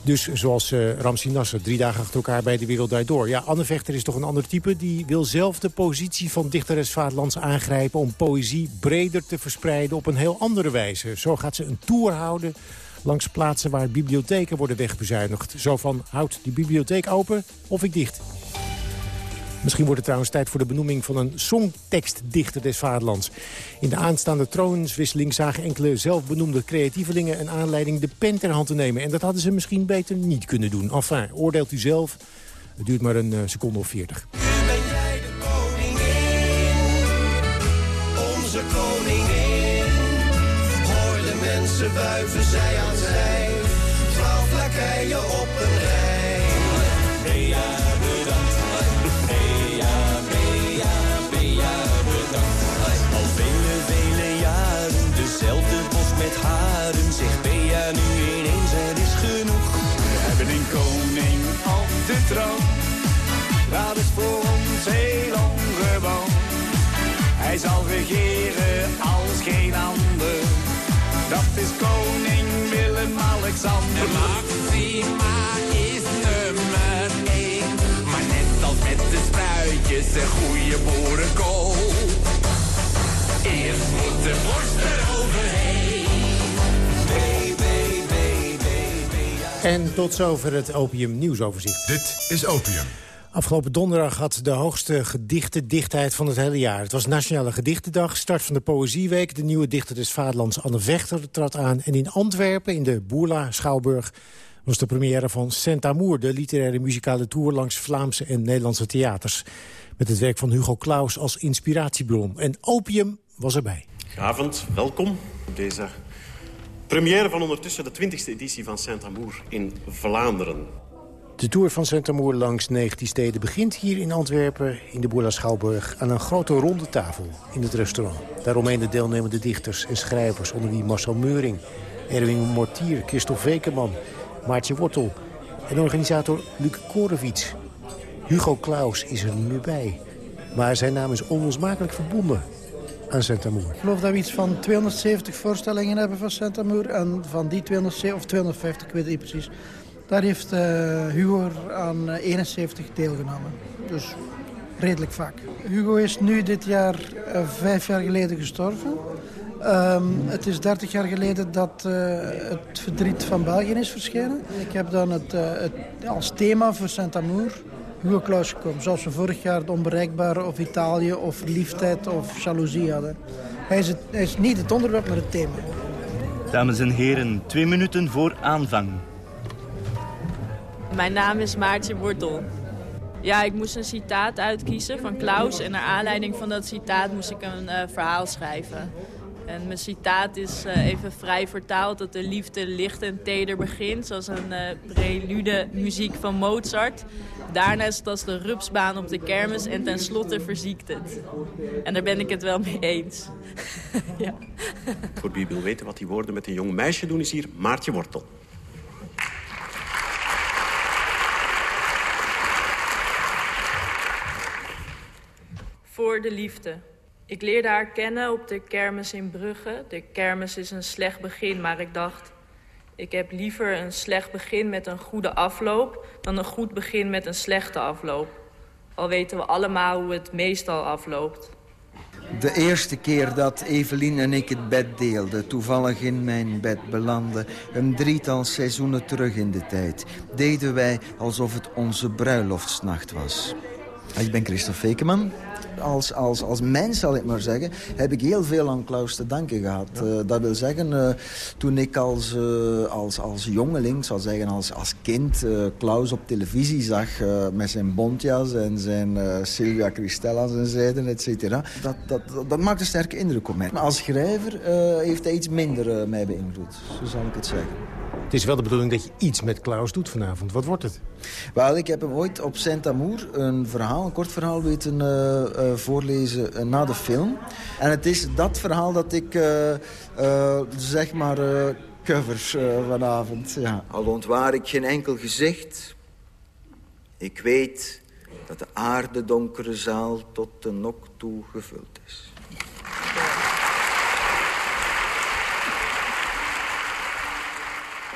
Dus zoals eh Ramsi Nasser, drie dagen achter elkaar bij De Wereld Door. Ja, Anne Vechter is toch een ander type. Die wil zelf de positie van dichteres Vaderlands aangrijpen... om poëzie breder te verspreiden op een heel andere wijze. Zo gaat ze een tour houden langs plaatsen waar bibliotheken worden wegbezuinigd. Zo van, houd die bibliotheek open of ik dicht. Misschien wordt het trouwens tijd voor de benoeming van een songtekstdichter des vaderlands. In de aanstaande troonswisseling zagen enkele zelfbenoemde creatievelingen een aanleiding de pen ter hand te nemen. En dat hadden ze misschien beter niet kunnen doen. Enfin, oordeelt u zelf. Het duurt maar een eh, seconde of veertig. Onze koningin. Hoor de mensen wuiven zij aan zij. Twaalf lakeien op Dat is voor ons heel ongewoon. Hij zal regeren als geen ander. Dat is koning Willem-Alexander. Maxima is nummer één. Maar net als met de spruitjes een goede boerenkool. Eerst moet de borst eroverheen. En tot zover het Opium nieuwsoverzicht. Dit is Opium. Afgelopen donderdag had de hoogste gedichtendichtheid van het hele jaar. Het was Nationale Gedichtendag, start van de Poëzieweek. De nieuwe dichter des Vaderlands, Anne Vechter, trad aan. En in Antwerpen, in de Boerla Schouwburg... was de première van Saint Amour... de literaire muzikale tour langs Vlaamse en Nederlandse theaters. Met het werk van Hugo Claus als inspiratiebron. En Opium was erbij. Goedenavond, welkom op deze première van ondertussen de 20e editie van Saint-Amour in Vlaanderen. De tour van Saint Amour langs 19 steden begint hier in Antwerpen... in de Boerla Schouwburg aan een grote ronde tafel in het restaurant. Daaromheen de deelnemende dichters en schrijvers... onder wie Marcel Meuring, Erwin Mortier, Christophe Wekeman... Maartje Wortel en organisator Luc Korevits. Hugo Claus is er nu bij. Maar zijn naam is onlosmakelijk verbonden aan Saint Amour. Ik geloof dat we iets van 270 voorstellingen hebben van Saint Amour. En van die 270, of 250, ik weet niet precies. Daar heeft eh, Hugo aan eh, 71 deelgenomen. Dus redelijk vaak. Hugo is nu dit jaar eh, vijf jaar geleden gestorven. Ehm, het is 30 jaar geleden dat eh, het verdriet van België is verschenen. Ik heb dan het, eh, het als thema voor Saint Hugo Claus gekomen. Zoals we vorig jaar het onbereikbare of Italië of verliefdheid of jaloezie hadden. Hij is, het, hij is niet het onderwerp, maar het thema. Dames en heren, twee minuten voor aanvang. Mijn naam is Maartje Wortel. Ja, ik moest een citaat uitkiezen van Klaus. En naar aanleiding van dat citaat moest ik een eh, verhaal schrijven. En mijn citaat is eh, even vrij vertaald dat de liefde licht en teder begint. Zoals een uh, prelude muziek van Mozart. Daarna is het als de rupsbaan op de kermis en tenslotte verziekt het. En daar ben ik het wel mee eens. ja. Voor wie wil weten wat die woorden met een jong meisje doen, is hier Maartje Wortel. Voor de liefde. Ik leerde haar kennen op de kermis in Brugge. De kermis is een slecht begin, maar ik dacht... ik heb liever een slecht begin met een goede afloop... dan een goed begin met een slechte afloop. Al weten we allemaal hoe het meestal afloopt. De eerste keer dat Evelien en ik het bed deelden, toevallig in mijn bed belanden... een drietal seizoenen terug in de tijd, deden wij alsof het onze bruiloftsnacht was. Ik ben Christophe Fekeman. Als, als, als mens, zal ik maar zeggen, heb ik heel veel aan Klaus te danken gehad. Uh, dat wil zeggen, uh, toen ik als, uh, als, als jongeling, zal zeggen als, als kind, Klaus op televisie zag... met zijn bontjas en zijn Sylvia Christel aan zijn zijde, et cetera... Dat, dat, dat, dat maakt een sterke indruk op mij. Maar als schrijver heeft hij iets minder mij beïnvloed, zo zal ik het zeggen. Het is wel de bedoeling dat je iets met Klaus doet vanavond. Wat wordt het? Wel, ik heb hem ooit op Saint-Amour een verhaal, een kort verhaal weten uh, uh, voorlezen uh, na de film. En het is dat verhaal dat ik, zeg maar, covers vanavond. Ja. Al ontwaar ik geen enkel gezicht. Ik weet dat de aarde donkere zaal tot de nok toe gevuld is.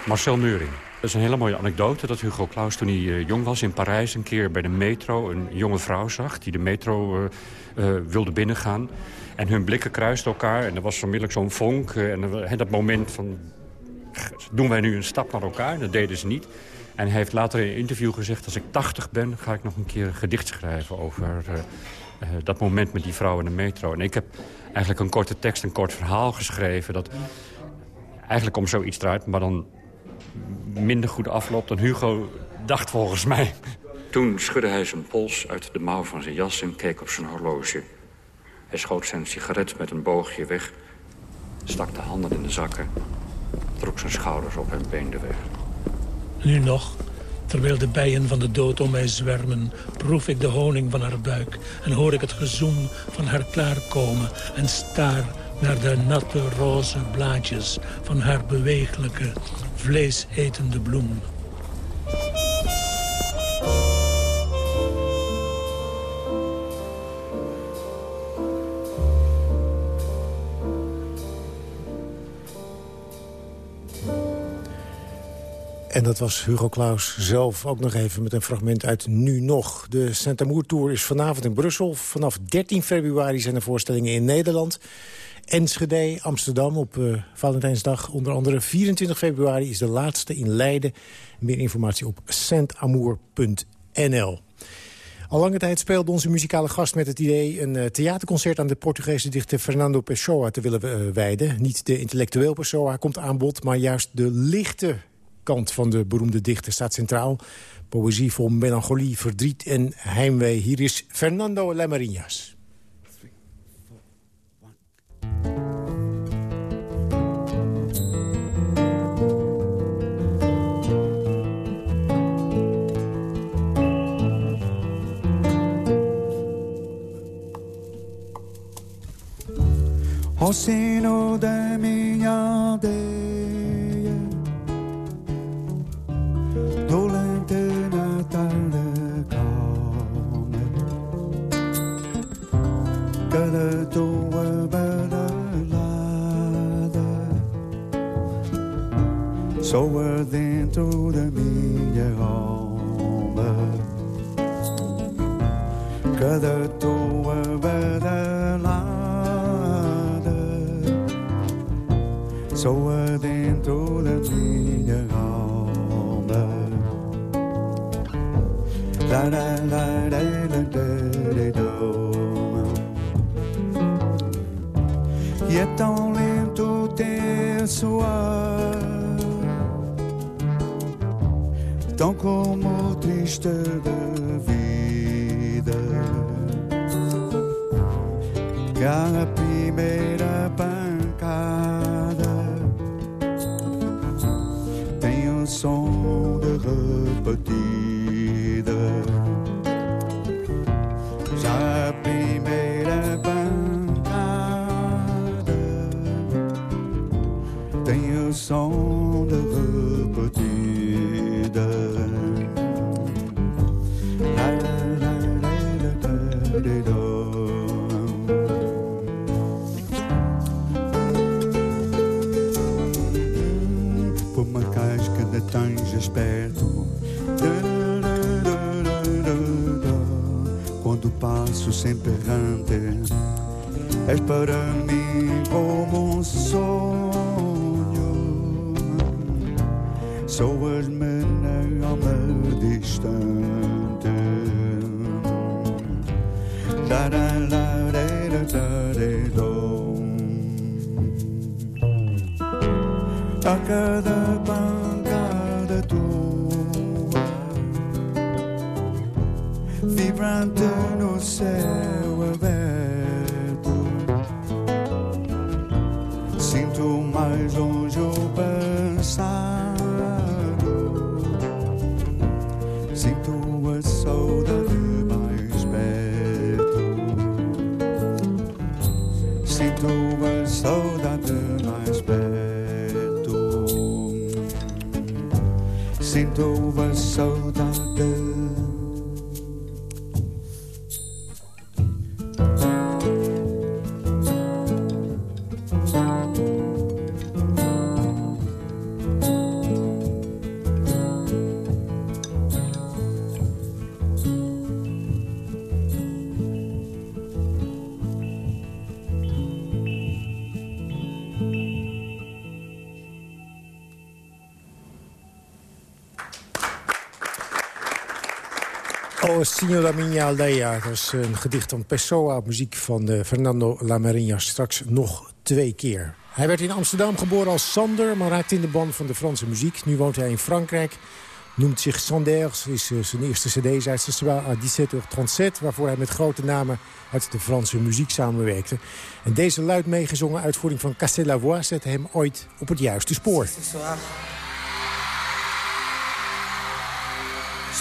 Marcel Meuring. Dat is een hele mooie anekdote dat Hugo Claus toen hij uh, jong was in Parijs... een keer bij de metro een jonge vrouw zag die de metro uh, uh, wilde binnengaan. En hun blikken kruisten elkaar en er was onmiddellijk zo'n vonk. en dat moment van, doen wij nu een stap naar elkaar? Dat deden ze niet. En hij heeft later in een interview gezegd... als ik 80 ben, ga ik nog een keer een gedicht schrijven... over dat moment met die vrouw in de metro. En ik heb eigenlijk een korte tekst, een kort verhaal geschreven... dat eigenlijk om zoiets draait, maar dan minder goed afloopt dan Hugo dacht volgens mij. Toen schudde hij zijn pols uit de mouw van zijn jas en keek op zijn horloge. Hij schoot zijn sigaret met een boogje weg, stak de handen in de zakken... trok zijn schouders op en beende weg. Nu nog, terwijl de bijen van de dood om mij zwermen... proef ik de honing van haar buik en hoor ik het gezoem van haar klaarkomen... en staar naar de natte roze blaadjes van haar bewegelijke, vleesetende bloem. En dat was Hugo Claus zelf ook nog even met een fragment uit Nu Nog. De Saint-Amour Tour is vanavond in Brussel. Vanaf 13 februari zijn er voorstellingen in Nederland. Enschede, Amsterdam op uh, Valentijnsdag. Onder andere 24 februari is de laatste in Leiden. Meer informatie op centamour.nl. Al lange tijd speelde onze muzikale gast met het idee... een uh, theaterconcert aan de Portugese dichter Fernando Pessoa te willen uh, wijden. Niet de intellectueel Pessoa komt aan bod, maar juist de lichte kant van de beroemde dichter staat centraal. Poëzie vol melancholie, verdriet en heimwee. Hier is Fernando 星のためにあって toca de banca de tu. En no céu Oh, Signora Minha Aldea. Dat is een gedicht van Pessoa, muziek van eh, Fernando Lamarinha. Straks nog twee keer. Hij werd in Amsterdam geboren als Sander, maar raakte in de band van de Franse muziek. Nu woont hij in Frankrijk. Noemt zich Sanders, is eh, zijn eerste cd uit Ce soir à 17h37... waarvoor hij met grote namen uit de Franse muziek samenwerkte. En deze luid meegezongen uitvoering van Cassé zette hem ooit op het juiste spoor.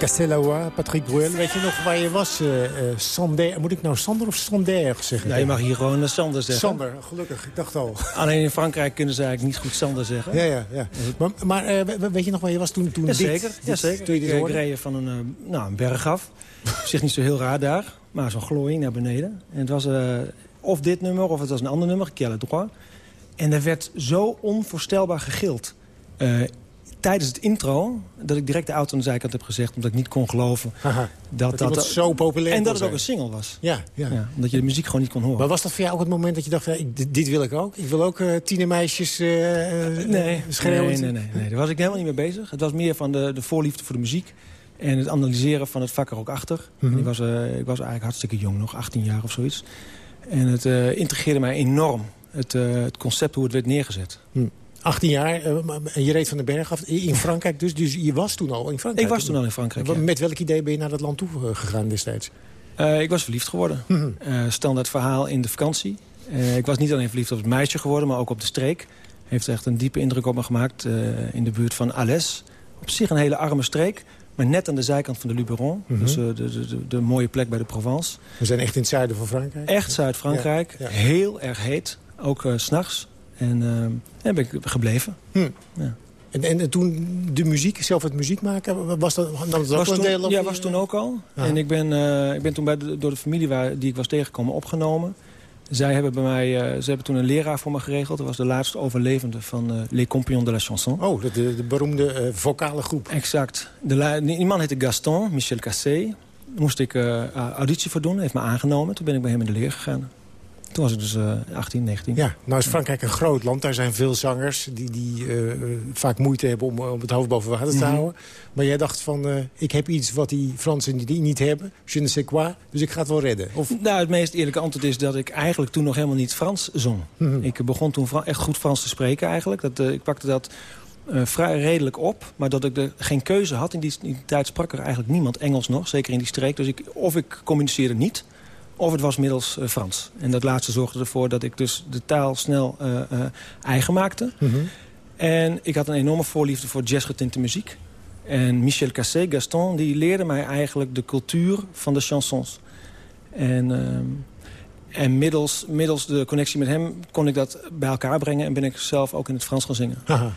Castellawa, Patrick Bruel. Weet je nog waar je was? eh eh, Sander. Moet ik nou Sander of Sander zeggen? Ja, je mag hier gewoon eh, Sander zeggen. Sander, gelukkig. Ik dacht al. Alleen in Frankrijk kunnen ze eigenlijk niet goed Sander zeggen. Ja, ja, ja. Maar, maar we- weet je nog waar je was toen, toen dit... Jazeker, dit- jazeker. Toen je dit ik, reed van een, nou, een berg af. Op zich niet zo heel raar daar, maar zo'n glooiing naar beneden. En het was of dit nummer of het was een ander nummer, Quelle droit. En er werd zo onvoorstelbaar gegild. Tijdens het intro, dat ik direct de auto aan de zijkant heb gezegd... omdat ik niet kon geloven dat dat zo populair En dat het ook een single was. Ja, ja. omdat je de muziek gewoon niet kon horen. Maar was dat voor jou ook het moment dat je dacht... ja, dit, dit wil ik ook? Ik wil ook eh tienermeisjes eh, Nee, schreeuwen? nee, nee, nee, nee. Daar was ik helemaal niet mee bezig. Het was meer van de, de voorliefde voor de muziek. En het analyseren van het vak er ook achter. Mhm. ik, was, ik was eigenlijk hartstikke jong, nog 18 jaar of zoiets. En het eh intrigeerde mij enorm. Het, het concept hoe het werd neergezet. 18 Hm. jaar, eh, en je reed van de berg af in Frankrijk dus. Dus je was toen al in Frankrijk? Ik was toen al in Frankrijk, ja. Met welk idee ben je naar dat land toe eh, gegaan destijds? Eh, ik was verliefd geworden. Mhm. Eh, standaard verhaal in de vakantie. Ik was niet alleen verliefd op het meisje geworden, maar ook op de streek. Heeft echt een diepe indruk op me gemaakt in de buurt van Alès. Op zich een hele arme streek, maar net aan de zijkant van de Luberon. Mhm. Dus de, de, de, de mooie plek bij de Provence. We zijn echt in het zuiden van Frankrijk. Echt Zuid-Frankrijk. Ja, ja. Heel erg heet. Ook s s'nachts. En eh, daar ben ik gebleven. Hm. Ja. En, en, en toen de muziek, zelf het muziek maken, was dat, nam dat ook Was wel een toen, deel ja, was toen ook al. Ja. En ik ben, eh, ik ben toen bij de, door de familie waar, die ik was tegengekomen opgenomen. Zij hebben, bij mij, eh, ze hebben toen een leraar voor me geregeld. Dat was de laatste overlevende van eh, Les Compagnons de la Chanson. Oh, de, de, de beroemde vocale groep. Exact. De die man heette Gaston, Michel Cassé. Daar moest ik auditie voor doen, heeft me aangenomen. Toen ben ik bij hem in de leer gegaan. Toen was ik dus uh, 18, 19. Ja, nou is Frankrijk een groot land. Daar zijn veel zangers die, die uh, vaak moeite hebben om, om het hoofd boven water te Mhm. houden. Maar jij dacht van, uh, ik heb iets wat die Fransen die niet hebben. Je ne sais quoi, dus ik ga het wel redden. Of... Nou, het meest eerlijke antwoord is dat ik eigenlijk toen nog helemaal niet Frans zong. Mhm. Ik begon toen echt goed Frans te spreken eigenlijk. Dat, eh, ik pakte dat eh, vrij redelijk op. Maar dat ik er geen keuze had. In die, in die tijd sprak er eigenlijk niemand Engels nog. Zeker in die streek. Dus ik, of ik communiceerde niet. Of het was middels eh, Frans. En dat laatste zorgde ervoor dat ik dus de taal snel eh, eigen maakte. Mhm. En ik had een enorme voorliefde voor jazzgetinte muziek. En Michel Cassé, Gaston, die leerde mij eigenlijk de cultuur van de chansons. En, ehm, en middels, middels de connectie met hem kon ik dat bij elkaar brengen... en ben ik zelf ook in het Frans gaan zingen. Nou,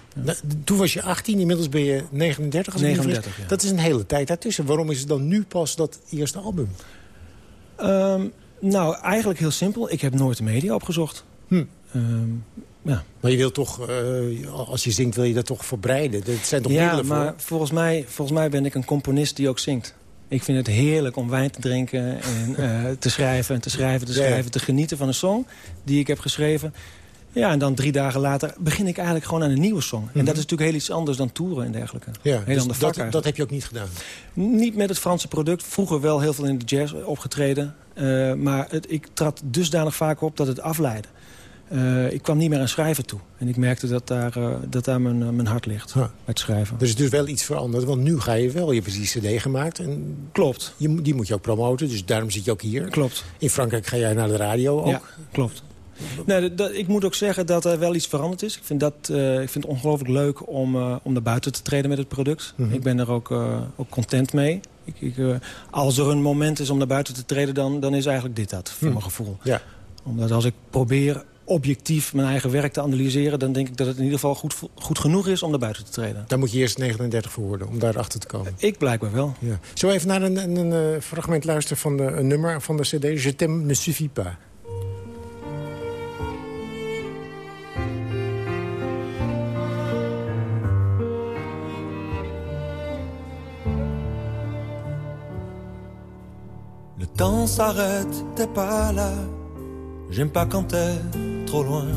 Toen was je 18, inmiddels ben je 39. Als ik me niet vergis. 39, ja. Dat is een hele tijd daartussen. Waarom is het dan nu pas dat eerste album? Ehm, nou, eigenlijk heel simpel. Ik heb nooit de media opgezocht. Hm. Ehm, ja. Maar je wilt toch, eh, als je zingt, wil je dat toch verbreiden? Dat zijn toch ja, middelen voor? maar volgens mij, volgens mij ben ik een componist die ook zingt. Ik vind het heerlijk om wijn te drinken en eh, te schrijven en te schrijven, te schrijven... te genieten van een song die ik heb geschreven. Ja, en dan drie dagen later begin ik eigenlijk gewoon aan een nieuwe song. En dat is natuurlijk heel iets anders dan toeren en dergelijke. Mhm. Ja, heel dus ander vak dat, dat heb je ook niet gedaan. Niet met het Franse product. Vroeger wel heel veel in de jazz opgetreden. Eh, maar het, ik trad dusdanig vaak op dat het afleidde. Eh, ik kwam niet meer aan schrijven toe. En ik merkte dat daar, eh, dat daar mijn, mijn hart ligt. Het schrijven. Er is dus wel iets veranderd, want nu ga je wel. Je hebt die cd gemaakt. En Klopt. Je, die moet je ook promoten, dus daarom zit je ook hier. Klopt. In Frankrijk ga jij naar de radio ook. Ja, klopt. Nee, dat- dat- ik moet ook zeggen dat er wel iets veranderd is. Ik vind, dat, eh, ik vind het ongelooflijk leuk om, eh, om naar buiten te treden met het product. Mhm. Ik ben er ook, eh, ook content mee. Ik, ik, als er een moment is om naar buiten te treden, dan, dan is eigenlijk dit dat, voor Hm. mijn gevoel. Ja. Omdat als ik probeer objectief mijn eigen werk te analyseren... dan denk ik dat het in ieder geval goed, goed genoeg is om naar buiten te treden. Daar moet je eerst 39 voor worden, om daarachter te komen. Ik blijkbaar wel. Ja. Zo even naar een, een, een, fragment luisteren van de, een nummer van de cd. Je t'aime ne suffit pas. Temps s'arrête, t'es pas là. J'aime pas quand t'es trop loin.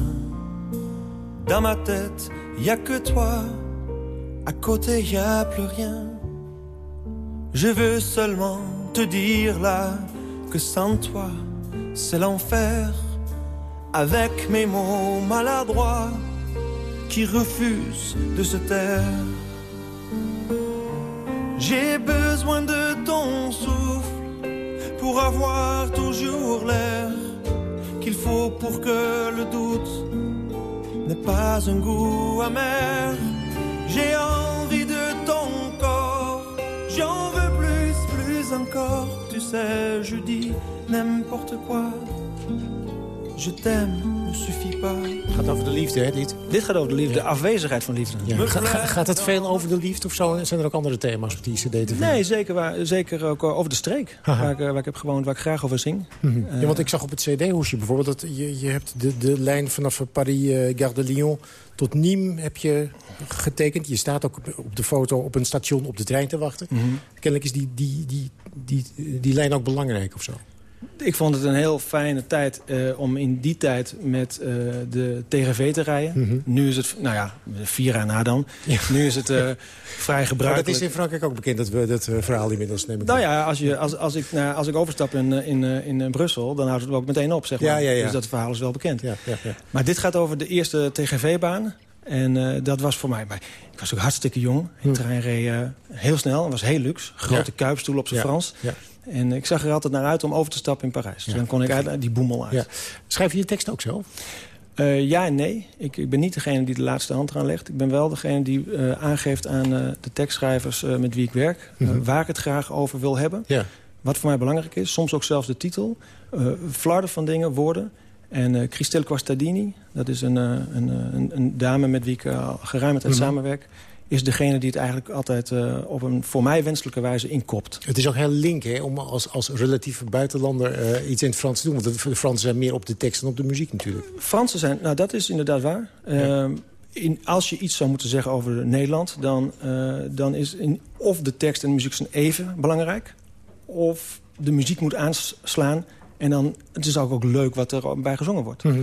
Dans ma tête, y a que toi. À côté, y a plus rien. Je veux seulement te dire là que sans toi, c'est l'enfer. Avec mes mots maladroits qui refusent de se taire. J'ai besoin de ton souffle pour avoir toujours l'air qu'il faut pour que le doute n'ait pas un goût amer. J'ai envie de ton corps, j'en veux plus, plus encore. Tu sais, je dis n'importe quoi. Je t'aime, pas. gaat over de liefde, hè, dit? Dit gaat over de liefde, de afwezigheid van liefde. Ja. Ga- ga- gaat het veel over de liefde of zo? Zijn er ook andere thema's op die cd te vinden? Nee, zeker, waar, zeker ook eh, over de streek. Waar ik, eh, waar ik heb gewoond, waar ik graag over zing. Mhm. Eh, ja, want ik zag op het cd-hoesje bijvoorbeeld... dat je, je hebt de, de lijn vanaf Paris, eh, Gare de Lyon tot Nîmes heb je getekend. Je staat ook op, op de foto op een station op de trein te wachten. Mhm. Kennelijk is die, die, die, die, die lijn ook belangrijk of zo. Ik vond het een heel fijne tijd eh, om in die tijd met eh, de TGV te rijden. Mhm. Nu is het, nou ja, vier jaar na dan. Nu is het eh, vrij Maar gebruikelijk. dat is in Frankrijk ook bekend, dat we dat verhaal inmiddels nemen. Nou ja, als, je, als, als, ik, nou, als ik overstap in, in, in Brussel, dan houdt het ook meteen op, zeg maar. Ja, ja, ja. Dus dat verhaal is wel bekend. Ja, ja, ja. Maar dit gaat over de eerste TGV-baan. En dat was voor mij... Maar ik was ook hartstikke jong. De trein reed heel snel. Het was heel luxe. Grote Ja. kuipstoel op zijn Ja, Frans. ja. En ik zag er altijd naar uit om over te stappen in Parijs. Dus Ja. dan kon ik uit die boemel uit. Ja. Schrijf je je tekst ook zelf? Eh, ja en nee. Ik, ik ben niet degene die de laatste hand eraan legt. Ik ben wel degene die eh, aangeeft aan eh, de tekstschrijvers met wie ik werk... Mhm. waar ik het graag over wil hebben. Ja. Wat voor mij belangrijk is. Soms ook zelfs de titel. flarden van dingen, woorden. En eh Christelle Quastadini, dat is een, een, een, een dame met wie ik al geruime tijd Mhm. samenwerk... is degene die het eigenlijk altijd eh, op een voor mij wenselijke wijze inkopt. Het is ook heel link hè, om als, als relatieve buitenlander eh, iets in het Frans te doen. Want de, Fransen zijn meer op de tekst dan op de muziek natuurlijk. Fransen zijn, nou dat is inderdaad waar. Ehm, in, als je iets zou moeten zeggen over Nederland... dan, eh, dan is in, of de tekst en de muziek zijn even belangrijk... of de muziek moet aanslaan En dan, het is ook, ook leuk wat er bij gezongen wordt. Mhm.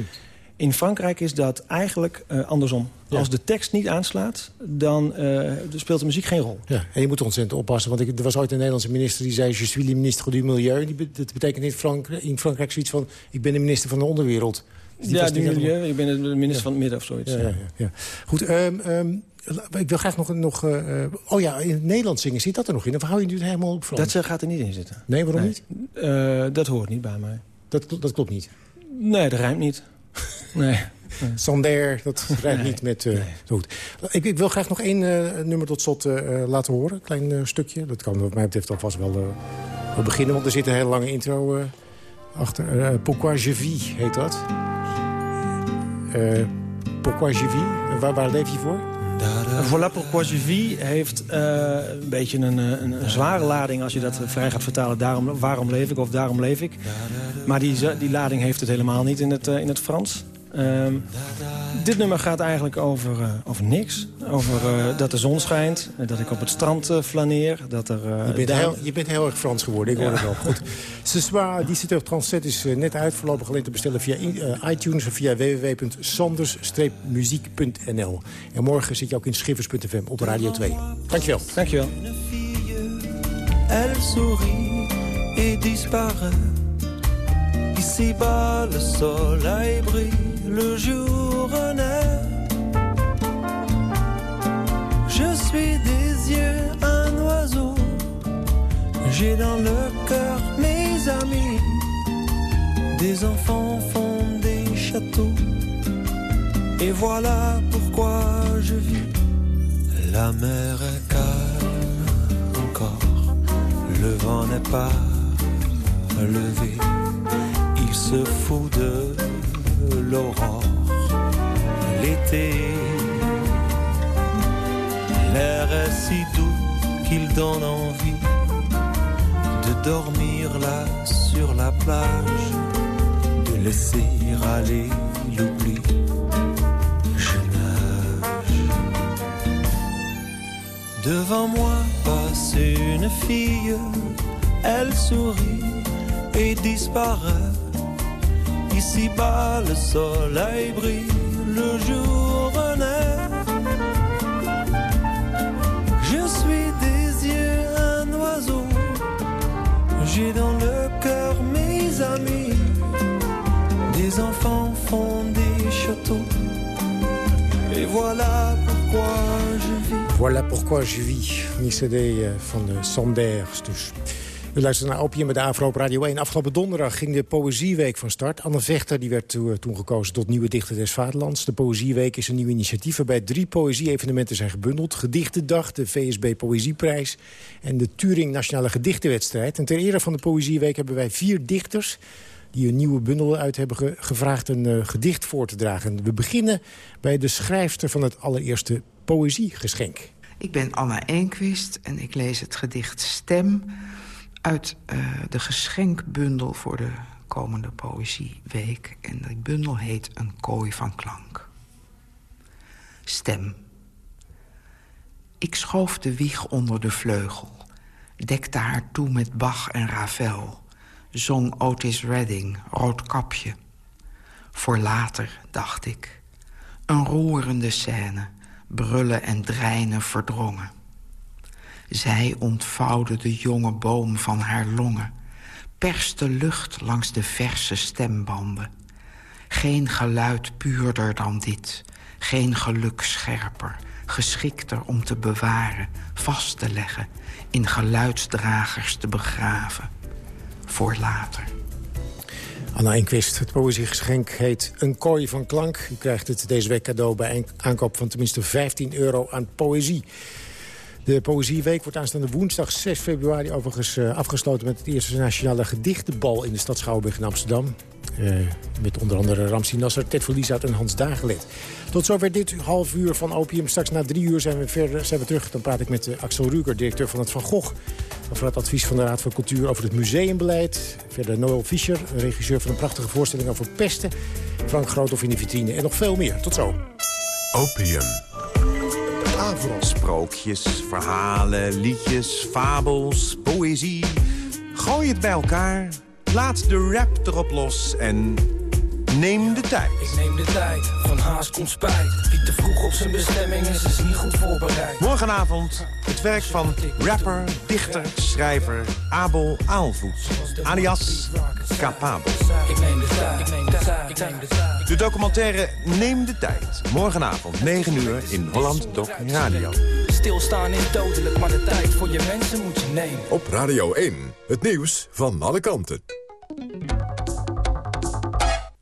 In Frankrijk is dat eigenlijk eh, andersom. Als de tekst niet aanslaat, dan eh, speelt de muziek geen rol. Ja, en je moet ontzettend oppassen. Want ik, er was ooit een Nederlandse minister die zei... je suis le ministre du milieu. Die, dat betekent in, Frank, in Frankrijk zoiets van... ik ben de minister van de onderwereld. Dus ja, milieu, ik ben de minister van het midden of zoiets. Ja, ja. Goed, ehm, ehm, ik wil graag nog... nog eh, oh ja, in het Nederlands zingen, zit dat er nog in? Of hou je nu helemaal op Frans? Dat gaat er niet in zitten. Nee, waarom niet? Dat hoort niet bij mij. Dat, dat klopt niet? Nee, dat rijmt niet. Nee. Sander, dat rijmt niet met... eh, goed. Ik, ik wil graag nog één eh, nummer tot slot eh, eh, laten horen. Een klein eh, stukje. Dat kan wat mij betreft alvast wel, eh, beginnen. Want er zit een hele lange intro eh, achter. Eh, Pourquoi je vis heet dat. Eh, Pourquoi je vis. Waar, waar leef je voor? Voilà pourquoi je vis heeft eh, een beetje een, eh, een, een zware lading... als je dat eh, vrij gaat vertalen. Daarom, waarom leef ik of daarom leef ik. Maar die, die lading heeft het helemaal niet in het, eh, in het Frans. Ehm, dit nummer gaat eigenlijk over, eh, over niks. Over eh, dat de zon schijnt, eh, dat ik op het strand eh, flaneer. Dat er, eh, Je bent, heel, je bent heel erg Frans geworden, ik hoor Ja. het wel. Goed. Ce soir, 17h37 is eh, net uit. Voorlopig alleen te bestellen via iTunes of via www.sanders-muziek.nl. En morgen zit je ook in schiffers.fm op Radio 2. Dankjewel. Dankjewel. Elle sourit et disparaît. Ici-bas, le soleil brille, le jour renaît. Je suis des yeux un oiseau. J'ai dans le cœur mes amis. Des enfants font des châteaux. Et voilà pourquoi je vis. La mer est calme encore. Le vent n'est pas levé. Il se fout de l'aurore. L'été, l'air est si doux qu'il donne envie de dormir là sur la plage, de laisser aller l'oubli. Je nage. Devant moi passe une fille, elle sourit et disparaît. Ici-bas, le soleil brille, le jour renaît. Je suis des yeux un oiseau, j'ai dans le cœur mes amis. Des enfants font des châteaux, et voilà pourquoi je vis. Voilà pourquoi je vis. Eh, van de Sanders dus. U luistert naar Opium met de Afro op Radio 1. Afgelopen donderdag ging de Poëzieweek van start. Anne Vechter die werd to- toen gekozen tot nieuwe dichter des Vaderlands. De Poëzieweek is een nieuw initiatief waarbij drie poëzie-evenementen zijn gebundeld. Gedichtendag, de VSB Poëzieprijs en de Turing Nationale Gedichtenwedstrijd. En ter ere van de Poëzieweek hebben wij vier dichters die een nieuwe bundel uit hebben ge- gevraagd een eh, gedicht voor te dragen. We beginnen bij de schrijfster van het allereerste Poëziegeschenk. Ik ben Anna Enquist en ik lees het gedicht Stem... uit eh, de geschenkbundel voor de komende Poëzieweek. En die bundel heet Een kooi van klank. Stem. Ik schoof de wieg onder de vleugel. Dekte haar toe met Bach en Ravel. Zong Otis Redding, Roodkapje. Voor later, dacht ik. Een roerende scène, brullen en dreinen verdrongen. Zij ontvouwde de jonge boom van haar longen, perste lucht langs de verse stembanden. Geen geluid puurder dan dit, geen geluk scherper, geschikter om te bewaren, vast te leggen, in geluidsdragers te begraven. Voor later. Anna Enquist, het poëziegeschenk heet Een kooi van klank. U krijgt het deze week cadeau bij aankoop van tenminste 15 euro aan poëzie. De Poëzieweek wordt aanstaande woensdag 6 februari overigens eh, afgesloten... met het eerste nationale gedichtenbal in de stad Schouwburg in Amsterdam. Eh, met onder andere Ramsi Nasser, Ted Verlieshout en Hans Dagelet. Tot zover dit half uur van Opium. Straks na drie uur zijn we, verder, zijn we terug. Dan praat ik met eh, Axel Ruger, directeur van het Van Gogh. Over het advies van de Raad van Cultuur over het museumbeleid. Verder Noël Fischer, regisseur van een prachtige voorstelling over pesten. Frank Groothoff in de vitrine en nog veel meer. Tot zo. Opium. Sprookjes, verhalen, liedjes, fabels, poëzie. Gooi het bij elkaar Laat de rap erop los en neem de tijd. Ik neem de tijd, van haast komt spijt. Wie te vroeg op zijn bestemming is, is niet goed voorbereid. Morgenavond het werk van rapper, dichter, schrijver Abel Aalvoet. Alias Capabel. Ik neem de tijd, ik neem de tijd, ik neem de tijd. De documentaire Neem de Tijd. Morgenavond 9 uur in Holland Doc Radio. Stilstaan is dodelijk, maar de tijd voor je mensen moet je nemen. Op Radio 1, het nieuws van alle kanten.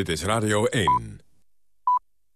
Dit is Radio 1.